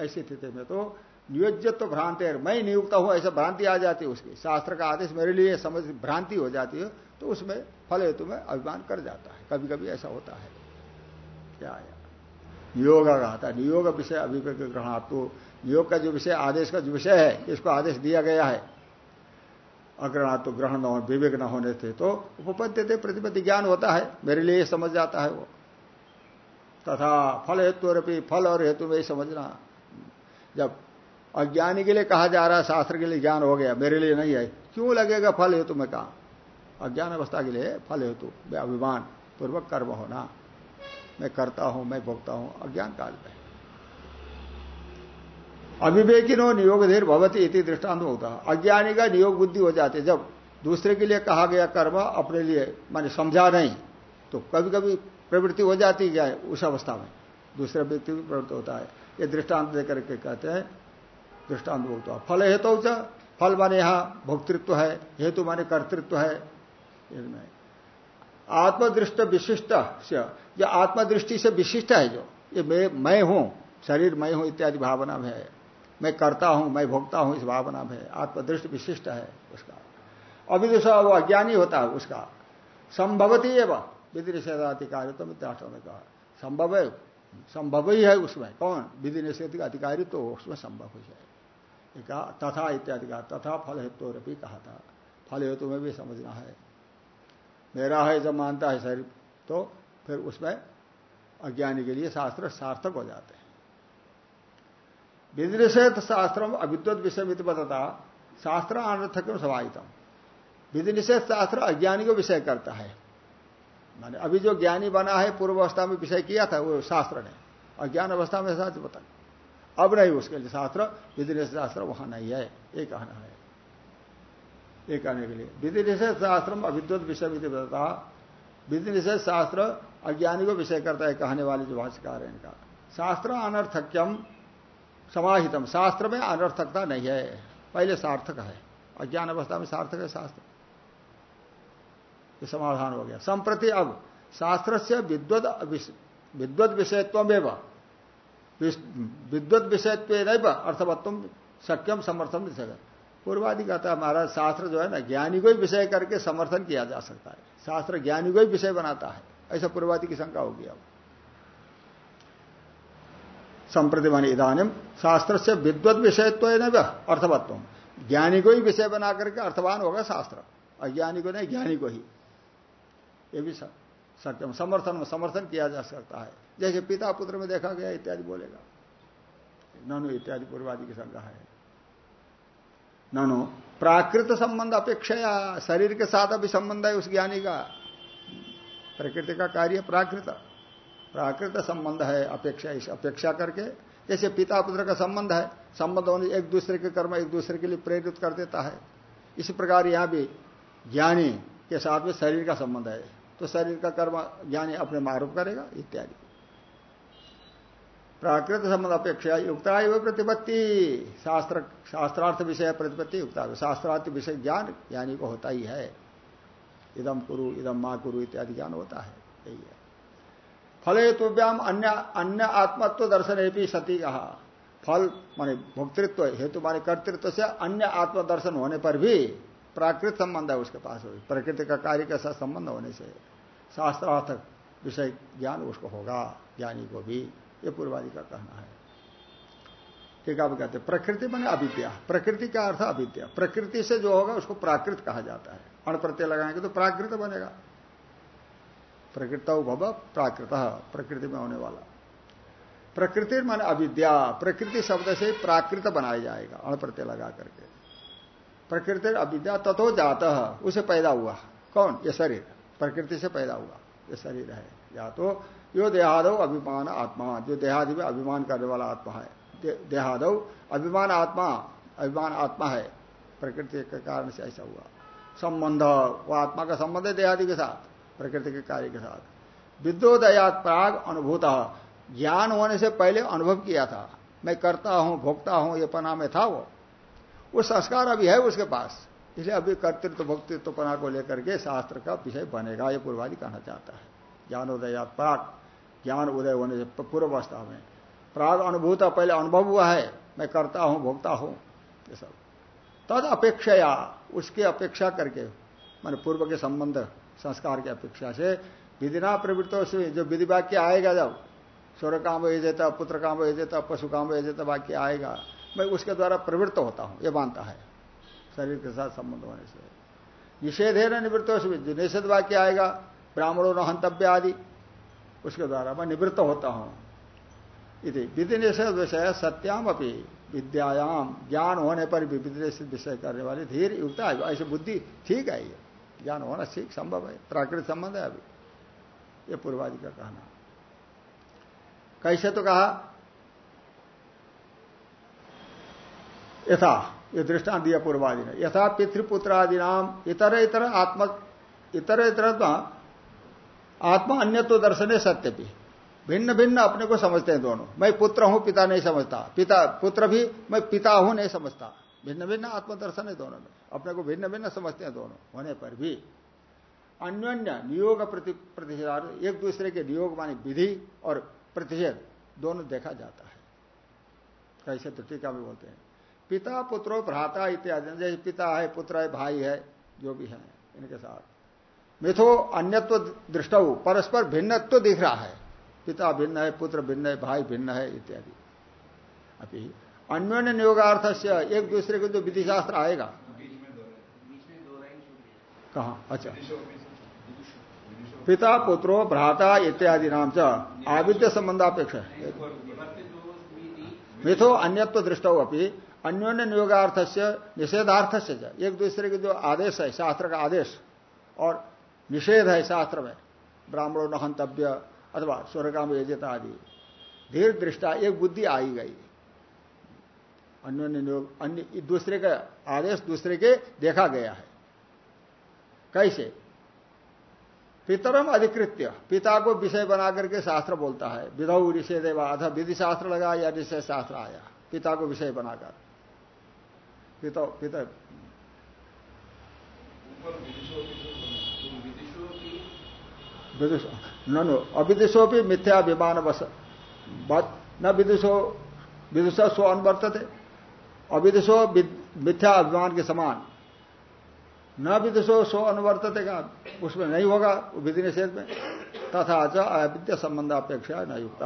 ऐसी स्थिति में तो नियोज्य तो भ्रांति है, मैं नियुक्त हूँ, ऐसा भ्रांति आ जाती है उसकी। शास्त्र का आदेश मेरे लिए समझ, भ्रांति हो जाती है तो उसमें फल हेतु में अभिमान कर जाता है। कभी कभी ऐसा होता है। क्या आया नियोग कहा था नियोग विषय अभिवेक ग्रहण तो नियोग का जो विषय, आदेश का जो विषय है इसको आदेश दिया गया है। अग्रहणात् तो ग्रहण न हो, विवेक न होने थे तो उपपद्य थे प्रतिपत्ति ज्ञान होता है। मेरे लिए समझ जाता है वो। तथा फल हेतु फल और हेतु में ही समझना। जब अज्ञानी के लिए कहा जा रहा है, शास्त्र के लिए ज्ञान हो गया, मेरे लिए नहीं है। क्यों लगेगा फल हेतु में कहा? अज्ञान अवस्था के लिए फल हेतु अभिमान पूर्वक कर्म होना। मैं करता हूँ, मैं भोगता हूँ, अज्ञान काल में। अविवेकिनो नियोग धीर भवती इति दृष्टांत होता है अज्ञानी का नियोग बुद्धि हो जाती। जब दूसरे के लिए कहा गया कर्म अपने लिए, माने समझा नहीं तो कभी कभी प्रवृत्ति हो जाती क्या? है उस अवस्था में। दूसरे व्यक्ति भी प्रवृत्ति होता है। ये दृष्टांत देकर के कहते हैं, दृष्टांत भोगता फल हेतु तो फल माने यहाँ भोक्तृत्व है, हेतु माने कर्तृत्व है। आत्मदृष्ट विशिष्ट से, जो आत्मदृष्टि से विशिष्ट है जो, ये मैं हूँ, शरीर मैं हूँ इत्यादि भावना में है। मैं करता हूँ, मैं भोगता हूँ, इस भावना में आत्मदृष्टि विशिष्ट है उसका। अविदुषा वो अज्ञानी होता है उसका। संभवती है वह विधि निषेधाधिकारी तो मित्राष्टों ने कहा। संभव है, संभव ही है उसमें। कौन? विधि निषेध का अधिकारी तो उसमें संभव हो जाए कहा, तथा इत्यादि कहा। तथा फल हेतु भी कहा था। फल हेतु में भी समझना है। मेरा है, जब मानता है शरीर तो फिर उसमें अज्ञानी के लिए शास्त्र सार्थक हो जाते हैं। विधिनिषेध शास्त्र अविद्वत विषय बताता शास्त्र अनर्थक स्वाहितम विधि निषेध शास्त्र अज्ञानी को विषय करता है। माने अभी जो ज्ञानी बना है, पूर्व अवस्था में विषय किया था, वो शास्त्र ने। अज्ञान अवस्था में शास्त्र बता अब नहीं उसके लिए शास्त्र विधि निषेध शास्त्र वहाँ नहीं है। ये कहना है। ये कहने के लिए। विधि निषेध शास्त्र अविद्वत विषय विधि बताता विधि निषेध शास्त्र अज्ञानी को विषय करता है, कहने वाले जो भाष्यकार है इनका। शास्त्र अनर्थक्यम समाहितम, शास्त्र में अनर्थकता नहीं है। पहले सार्थक है, अज्ञान अवस्था में सार्थक है शास्त्र। समाधान हो गया। संप्रति अब शास्त्र से विद्वत विद्वत विषयत्व विद्वत विषयत्व नहीं अर्थवत्व सक्यम समर्थन नहीं सकता पूर्वादि कहता है महाराज, शास्त्र जो है ना, ज्ञानी को ही विषय करके समर्थन किया जा सकता है। शास्त्र ज्ञानी को ही विषय बनाता है। ऐसा पूर्वादि की शंका होगी अब। संप्रति मान इधानिम शास्त्र से विद्वत विषयत्व है ना अर्थवत्व। ज्ञानी को ही विषय बना करके अर्थवान होगा शास्त्र। अज्ञानी को नहीं ज्ञानी को ही। ये भी सत्यम, समर्थन में समर्थन किया जा सकता है। जैसे पिता पुत्र में देखा गया, इत्यादि बोलेगा। ननु इत्यादि पूर्वादि की शंका है। ननु, प्राकृत संबंध अपेक्षा शरीर के साथ अभी संबंध है उस ज्ञानी का। प्रकृति का कार्य प्राकृत। प्राकृत संबंध है, अपेक्षा, इस अपेक्षा करके। जैसे पिता पुत्र का संबंध है, संबंध होने, एक दूसरे के कर्म एक दूसरे के लिए प्रेरित कर देता है। इसी प्रकार यहाँ भी ज्ञानी के साथ में शरीर का संबंध है। तो शरीर का कर्म ज्ञानी अपने मारूप करेगा, इत्यादि। प्राकृत संबंध अपेक्षा युक्ता एवं प्रतिपत्ति। शास्त्र, शास्त्रार्थ विषय प्रतिपत्ति युक्ता शास्त्रार्थ विषय ज्ञान, ज्ञानी को होता ही है। इदम कुरु इदम माँ कुरु इत्यादि ज्ञान होता है। यही है। फल हेतुव्याम अन्य अन्य आत्मत्व दर्शन भी सती कहा फल, माने भोक्तृत्व, हेतु, माने कर्तृत्व से अन्य आत्म दर्शन होने पर भी प्राकृत संबंध है उसके पास। प्रकृति का कार्य के साथ संबंध होने से शास्त्रार्थ विषय ज्ञान उसको होगा, ज्ञानी को भी। ये पूर्वादि का कहना है। ठीक आप कहते प्रकृति बने अविद्या। प्रकृति का अर्थ अविद्या। प्रकृति से जो होगा उसको प्राकृत कहा जाता है। अण प्रत्यय लगाएँगे तो प्राकृत बनेगा। प्रकृत भव प्राकृत प्रकृति में होने वाला। प्रकृति मान अविद्या प्रकृति शब्द से प्राकृत बनाया जाएगा अण प्रत्यय लगा करके। प्रकृति अविद्या तथो जात उसे पैदा हुआ। कौन? ये शरीर। प्रकृति से पैदा हुआ। ये शरीर है। या तो यो देहादव अभिमान आत्मा। जो देहादि में अभिमान करने वाला आत्मा है। दे, देहादव अभिमान आत्मा। अभिमान आत्मा है। प्रकृति के कारण से ऐसा हुआ। संबंध। वो आत्मा का संबंध है देहादि के साथ। प्रकृति के कार्य के साथ। विद्योदयात प्राग अनुभूत। ज्ञान होने से पहले अनुभव किया था। मैं करता हूँ, भोगता हूँ, ये पना में था वो वो संस्कार अभी है उसके पास। इसलिए अभी कर्तृत्व, भोक्तृत्व पना को लेकर के शास्त्र का विषय बनेगा, ये पूर्वादि कहना चाहता है। ज्ञानोदयात प्राग। ज्ञान उदय होने से पूर्व अवस्था में। प्राग अनुभूत पहले अनुभव हुआ है। मैं करता हूँ, भोगता हूँ, ये सब। तद अपेक्षा उसकी अपेक्षा करके, मान पूर्व के संबंध संस्कार की अपेक्षा से विधिना प्रवृत्तों से जो विधि वाक्य आएगा जब स्वर काम हो देता पुत्र काम हो देता पशु काम हो देता वाक्य आएगा, मैं उसके द्वारा प्रवृत्त होता हूँ, ये मानता है, शरीर के साथ संबंध होने से। निषेध है ना निवृत्तों जो निषेध वाक्य आएगा, ब्राह्मणों न हंतव्य आदि, उसके द्वारा मैं निवृत्त होता हूँ। यदि विधि निषेध विषय सत्याम अपनी विद्यायाम, ज्ञान होने पर भी विधि निषेध विषय करने वाले धीर युक्त ऐसे बुद्धि ठीक है ये। ज्ञान होना ठीक संभव है, प्राकृतिक संबंध है अभी। ये पूर्वादि का कहना। कैसे तो कहा, यथा, ये दृष्टांत दिया पूर्वादि ने। यथा पितृपुत्र आदि नाम इतर इतर आत्म इतर इतर आत्मा अन्य तो दर्शन है सत्य भी। भिन्न भिन्न अपने को समझते हैं दोनों। मैं पुत्र हूँ, पिता नहीं समझता। पिता, पुत्र भी, मैं पिता हूँ नहीं समझता। भिन्न भिन्न आत्मदर्शन है दोनों में। अपने को भिन्न भिन्न समझते हैं दोनों, होने पर भी। अन्योन्य नियोग प्रति प्रतिषेध एक दूसरे के नियोग माने विधि और प्रतिषेध दोनों देखा जाता है। कैसे तो टीका भी बोलते हैं। पिता, पुत्रो, भ्राता इत्यादि, जैसे पिता है, पुत्र है, भाई है, जो भी है, इनके साथ। मिथो अन्यत्व दृष्ट, परस्पर भिन्नत्व दिख रहा है। पिता भिन्न है, पुत्र भिन्न है, भाई भिन्न है, इत्यादि। अभी अन्योन्य नियोगार्थ से एक दूसरे को जो विधि शास्त्र आएगा। कहा? अच्छा। पिता, पुत्रो, भ्राता इत्यादि नाम च। आविद्य संबंधापेक्षा। मिथो अन्यत्व दृष्ट अपनी अन्योन्य नियोगार्थ से निषेधार्थ से एक दूसरे के जो आदेश है, शास्त्र का आदेश। और निषेध है, शास्त्र में। ब्राह्मणों न हंतव्य अथवा स्वर्गाम यजता आदि धीर दृष्टा, एक बुद्धि आई गई। अन्य नियोग अन्य, दूसरे का आदेश दूसरे के देखा गया है। कैसे? पितरम अधिकृत्य। पिता को विषय बना करके शास्त्र बोलता है। विधौ निषेध अथा विधि शास्त्र लगा या निषेध शास्त्र आया? पिता को विषय बनाकर। पिता पिता। नो अविदुषो भी मिथ्या विमान बस न विदुषो विदुष स्व अनुवर्तते। अविदुषो मिथ्या अभिमान के समान। न विदुषो सो अनुवर्तते का, उसमें नहीं होगा विधि निषेध में। तथा च अविद्य संबंध अपेक्षा न युक्त।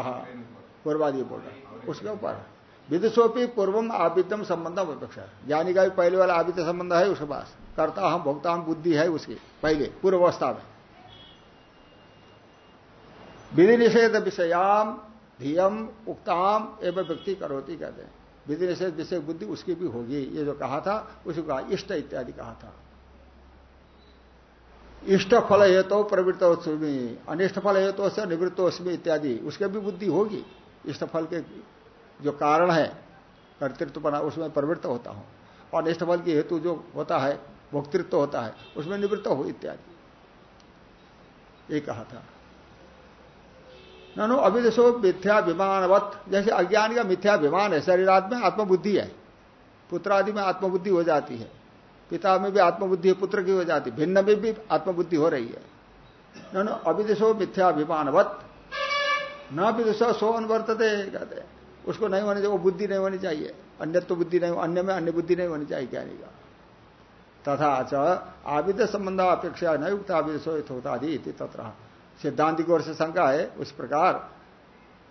पूर्वादि बोल रहा उसके ऊपर। विदुषोपी पूर्वम आविद्यम संबंध अपेक्षा ज्ञानी का भी पहले वाला आविद्य संबंध है उसके पास। करता हम, भोक्ता हम, बुद्धि है उसकी, पहले, पूर्व अवस्था में। विधि निषेध विषयाम, धियम, उक्ताम एवं व्यक्ति करोती कहते हैं। विधि निषेध विषय बुद्धि उसकी भी होगी। ये जो कहा था, उसी कहा इष्ट इत्यादि कहा था। इष्ट फल हेतु तो प्रवृत्तोस्मी, अनिष्ट फल हेतु तो से निवृत्तोस्मी इत्यादि, उसके भी बुद्धि होगी। इष्ट फल के जो कारण है कर्तृत्व बना उसमें प्रवृत्त होता हूँ। और अनिष्ट फल की हेतु जो होता है, भोक्तृत्व होता है, उसमें निवृत्त हो इत्यादि। ये कहा था। ननु अभिदेशो मिथ्या विमानवत जैसे अज्ञान का मिथ्या विमान है शरीरात में आत्मबुद्धि है। पुत्र आदि में आत्मबुद्धि हो जाती है। पिता में भी आत्मबुद्धि है, पुत्र की हो जाती है। भिन्न में भी आत्मबुद्धि हो रही है। ननु अभिदेशो मिथ्या विमानवत न विदुषो सो अनुवर्तते कहते उसको नहीं होनी चाहिए, वो बुद्धि नहीं होनी चाहिए। अन्य तो बुद्धि नहीं, अन्य में अन्य बुद्धि नहीं होनी चाहिए ज्ञानी का। तथा च आविद संबंध अपेक्षा नहीं न युक्त आविदेशो यथोतादि तथा सिद्धांत की ओर से शंका है, उस प्रकार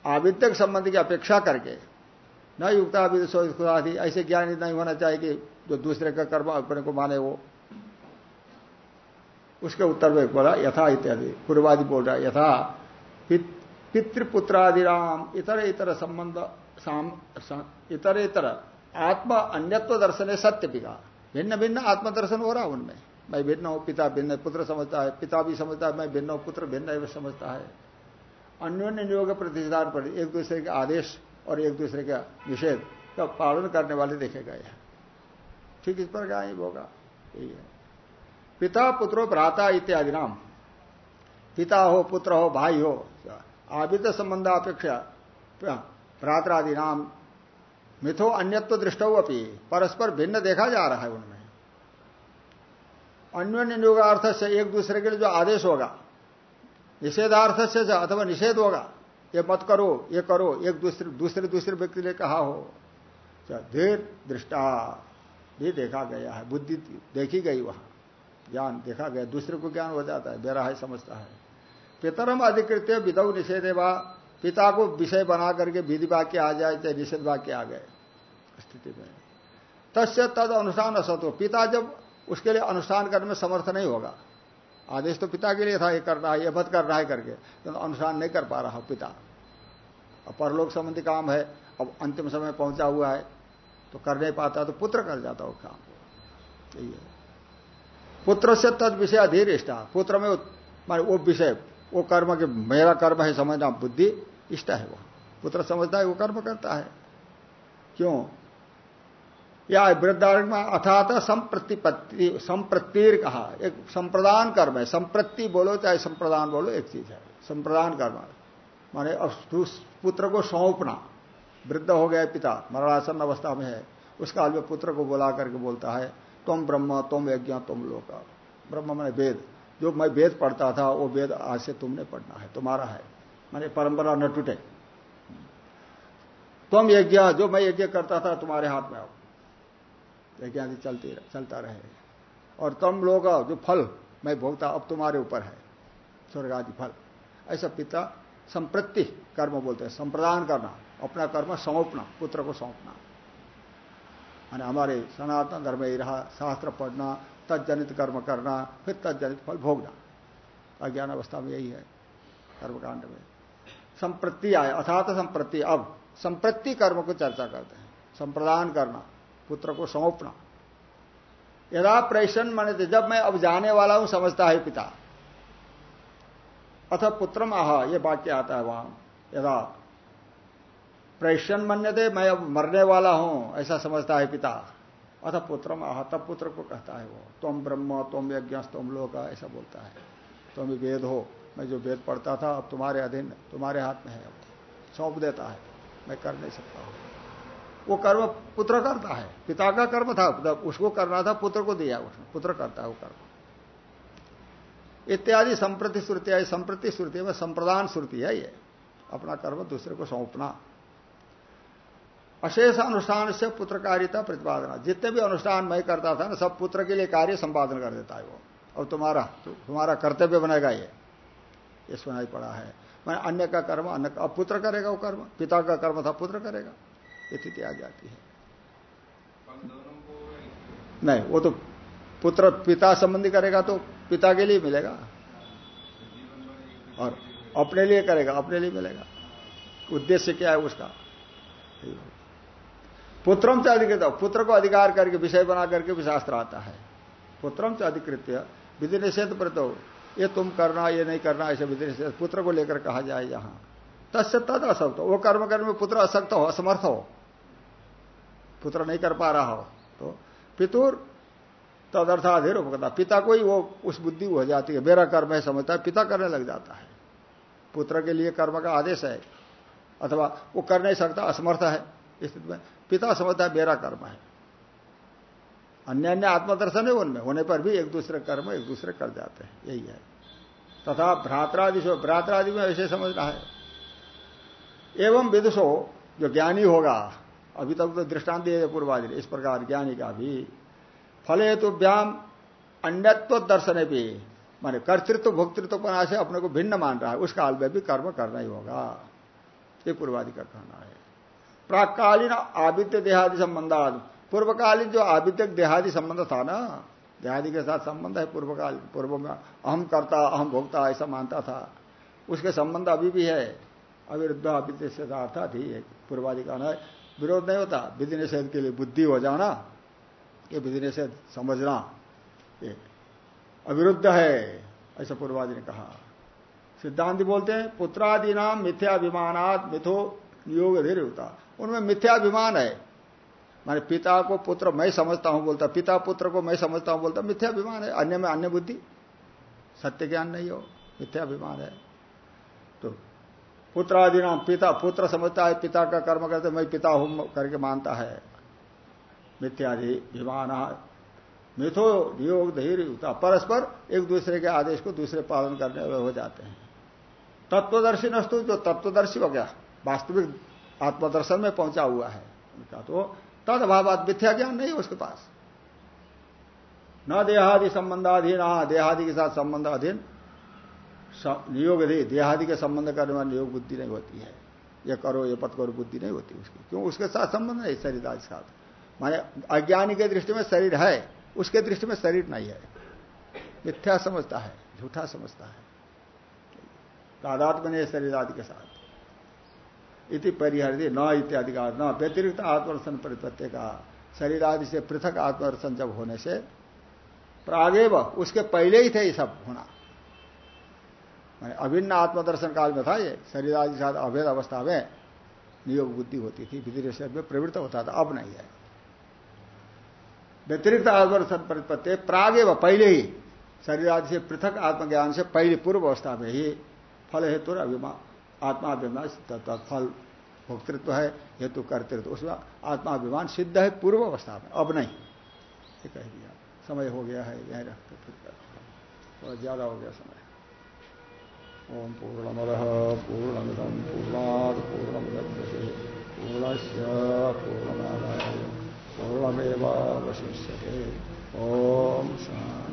आविद्यक संबंध की अपेक्षा करके, न युक्ता आदि ऐसे ज्ञान नहीं होना चाहिए कि जो दूसरे का कर्म अपने को माने वो। उसके उत्तर में बोला, यथा इत्यादि, पूर्वादि बोल रहा यथा पितृपुत्रादिराम, इतर इतर संबंध इतर इतर, आत्मा अन्यत्व दर्शन है सत्य पिका भिन्न भिन्न आत्मदर्शन हो रहा उनमें। मैं भिन्न हूँ, पिता भिन्न पुत्र समझता है, पिता भी समझता है, मैं भिन्न हूँ, पुत्र भिन्न समझता है। अन्योन्य नियोग प्रतिष्ठान पर एक दूसरे के आदेश और एक दूसरे का निषेध का पालन करने वाले देखे गए हैं ठीक इस पर क्या होगा, यही है। पिता, पुत्रो, भ्राता इत्यादि नाम। पिता हो, पुत्र हो, भाई हो आविद संबंध अपेक्षा भ्रातरादि नाम। मिथो अन्यत्व दृष्टो अपनी परस्पर भिन्न देखा जा रहा है उनमें। अन्योन्य नियोगार्थ से एक दूसरे के लिए जो आदेश होगा निषेधार्थ से अथवा निषेध होगा, ये मत करो, ये करो, एक दूसरे दूसरे दूसरे व्यक्ति ने कहा हो। धीर दृष्टा, ये देखा गया है, बुद्धि देखी गई वहाँ, ज्ञान देखा गया, दूसरे को ज्ञान हो जाता है, बेरा है, समझता है। पितरम अधिकृत विधव निषेधे वा, पिता को विषय बना करके विधि वाक्य आ जाए, चाहे निषेध वाक्य आ गए, स्थिति में। तस्य तद अनुसार असत, पिता जब उसके लिए अनुष्ठान करने में समर्थ नहीं होगा। आदेश तो पिता के लिए था, ये करना है, ये मत करना है करके। तो अनुष्ठान नहीं कर पा रहा पिता। अब परलोक संबंधी काम है, अब अंतिम समय पहुँचा हुआ है तो कर नहीं पाता तो पुत्र कर जाता वो काम को। यही है। पुत्र से तद विषय अधीर इष्टा पुत्र में मारे वो विषय, वो कर्म के, मेरा कर्म है, समझना बुद्धि, इष्टा है वो। पुत्र समझता है, वो कर्म करता है। क्यों? या वृद्धारण में अथात संप्रतिपत्ति संप्रतिर कहा, एक संप्रदान कर्म है। संप्रति बोलो, चाहे संप्रदान बोलो, एक चीज़ है। संप्रदान कर्म माने पुत्र को सौंपना। वृद्ध हो गया पिता, मरणासन अवस्था में है। उस काल में पुत्र को बुला करके बोलता है, तुम ब्रह्म, तुम यज्ञ, तुम लोग ब्रह्म मैंने वेद। जो मैं वेद पढ़ता था, वो वेद आज से तुमने पढ़ना है, तुम्हारा है। मैंने परंपरा न टूटे। तुम यज्ञ, जो मैं यज्ञ करता था, तुम्हारे हाथ में आओ। यज्ञ आदि चलती चलता रहे। और तम लोग, जो फल, मैं भोगता अब तुम्हारे ऊपर है, स्वर्ग आदि फल। ऐसा पिता संप्रति कर्म बोलते हैं, संप्रदान करना, अपना कर्म सौंपना, पुत्र को सौंपना। माने हमारे सनातन धर्म ही रहा, शास्त्र पढ़ना तजनित कर्म करना, फिर तजनित फल भोगना। अज्ञान अवस्था में यही है, कर्मकांड में। संप्रति आए अथात संप्रति, अब संप्रति कर्म को चर्चा करते हैं। संप्रदान करना पुत्र को सौंपना। यदा प्रेषण माने जब मैं अब जाने वाला हूँ, समझता है पिता। अथ पुत्रम आह, ये वाक्य आता है वहाँ, यदा। प्रेषण मन्य थे मैं अब मरने वाला हूँ, ऐसा समझता है पिता। अथ पुत्रम आह, तब पुत्र को कहता है वो तुम ब्रह्म तुम यज्ञ तुम लोग ऐसा बोलता है। तुम वेद हो, मैं जो वेद पढ़ता था, अब तुम्हारे अधीन, तुम्हारे हाथ में है सौंप देता है, मैं कर नहीं सकता हूँ। वो कर्म पुत्र करता है। पिता का कर्म था उसको करना था, पुत्र को दिया उसने। पुत्र करता है वो कर्म। इत्यादि संप्रति श्रुति है संप्रति श्रुति में संप्रदान श्रुति है ये। अपना कर्म दूसरे को सौंपना। अशेष अनुष्ठान से पुत्रकारिता प्रतिपादना। जितने भी अनुष्ठान मैं करता था ना, सब पुत्र के लिए कार्य संपादन कर देता है वो। अब तुम्हारा तुम्हारा कर्तव्य बनेगा ये। ये सुनाई पड़ा है। मैंने अन्य का कर्म, अन्य अब पुत्र करेगा वो कर्म। पिता का कर्म था, पुत्र करेगा। स्थिति आ जाती है। नहीं, वो तो पुत्र पिता संबंधी करेगा तो पिता के लिए मिलेगा। और अपने लिए करेगा, अपने लिए मिलेगा। उद्देश्य क्या है उसका? पुत्रम से अधिकृत, पुत्र को अधिकार करके, विषय बना करके भी शास्त्र आता है। पुत्रम से अधिकृत, विधि निषेध प्रतो ये तुम करना, ये नहीं करना, ऐसे विधि निषेध, पुत्र को लेकर कहा जाए यहाँ। तस्य तद असक्त वो कर्म करने में पुत्र असक्त हो, असमर्थ हो। पुत्र नहीं कर पा रहा हो। तो पितुर तदर्थाधीर उपकता पिता को ही वो, उस बुद्धि हो जाती है। मेरा कर्म है, समझता है, पिता करने लग जाता है। पुत्र के लिए कर्म का आदेश है। अथवा वो कर नहीं सकता, असमर्थ है स्थिति में। पिता समझता है, मेरा कर्म है। अन्य अन्य आत्मदर्शन है उनमें। होने पर भी एक दूसरे कर्म, एक दूसरे कर जाते हैं। यही है। तथा भ्रात्रादि से भ्रात्रादि में ऐसे समझना है। एवं विदुषो, जो ज्ञानी होगा अभी तक तो दृष्टांत दिए पूर्वादि इस प्रकार ज्ञानी का भी। फल हेतुभ्याम अन्यत्व दर्शन भी माने कर्तृत्व भोक्तृत्व पना से अपने को भिन्न मान रहा है, उस काल में भी कर्म करना ही होगा। ये पूर्वादि का कहना है। प्राकालीन आदित्य देहादि संबंधाद, पूर्वकालीन जो आदित्य देहादि संबंध था ना, देहादि के साथ संबंध है पूर्वकाल, पूर्व में अहम करता, अहम भोगता ऐसा मानता था। उसके संबंध अभी भी है। अविरुद्ध आदित्य से अर्थात ही पूर्वादि का है। विरोध नहीं होता। विधि निषेध के लिए बुद्धि हो जाना, ये विधि निषेध समझना, ये अविरुद्ध है, ऐसा पूर्वादि ने कहा। सिद्धांत बोलते हैं पुत्रादि नाम मिथ्याभिमानात मिथो योग होता उनमें मिथ्याभिमान है। माने पिता को पुत्र मैं समझता हूँ बोलता, पिता पुत्र को मैं समझता हूँ बोलता, मिथ्याभिमान है, अन्य में अन्य बुद्धि। सत्य ज्ञान नहीं हो, मिथ्याभिमान है। तो पुत्रादि नाम पिता, पुत्र समझता है, पिता का कर्म करते, मैं पिता हूँ करके मानता है। मिथ्यादि विमान मिथो योग धैर्य परस्पर एक दूसरे के आदेश को दूसरे पालन करने वाले हो जाते हैं। तत्वदर्शी नस्तु जो तत्वदर्शी हो गया, वास्तविक आत्मदर्शन में पहुँचा हुआ है, उनका तो तद मिथ्या ज्ञान नहीं उसके पास। न देहादि संबंधाधीन हाँ देहादि के साथ संबंध अधीन नियोग दे देहादि के संबंध करने वाली नियोग बुद्धि नहीं होती है। ये करो, ये पत करो, बुद्धि नहीं होती उसकी। क्यों? उसके साथ संबंध नहीं, शरीर आदि साथ। माने अज्ञानी के दृष्टि में शरीर है, उसके दृष्टि में शरीर नहीं है। मिथ्या समझता है, झूठा समझता है। तादात्म शरीर आदि के साथ। इति परिहर न इत्यादि का न, व्यतिरिक्त आत्मदर्शन परिपत्य का। शरीर आदि से पृथक आत्मदर्शन जब होने से, प्रागेव, उसके पहले ही थे ये सब होना। अभिन्न आत्मदर्शन काल में था ये शरीर आदि साथ अभेद अवस्था में नियोग बुद्धि होती थी विधि में प्रवृत्त होता था, अब नहीं है। व्यतिरिक्त आत्मदर्शन परिपत्ति प्रागे व पहले ही शरीर आदि से पृथक आत्मज्ञान से पहले पूर्व अवस्था में ही फल हेतु अभिमान आत्माभिमान फल भोक्तृत्व है, हेतु कर्तृत्व, उसमें आत्माभिमान सिद्ध है पूर्व अवस्था में, अब नहीं। कह दिया। समय हो गया है, यह रखते फिर ज़्यादा हो गया समय। ओम पूर्णमद पूर्णमिदम पूर्णाद पूर्णश पूर्णस्य पूर्णमादाय पूर्णमेवावशिष्यते। ओम शांति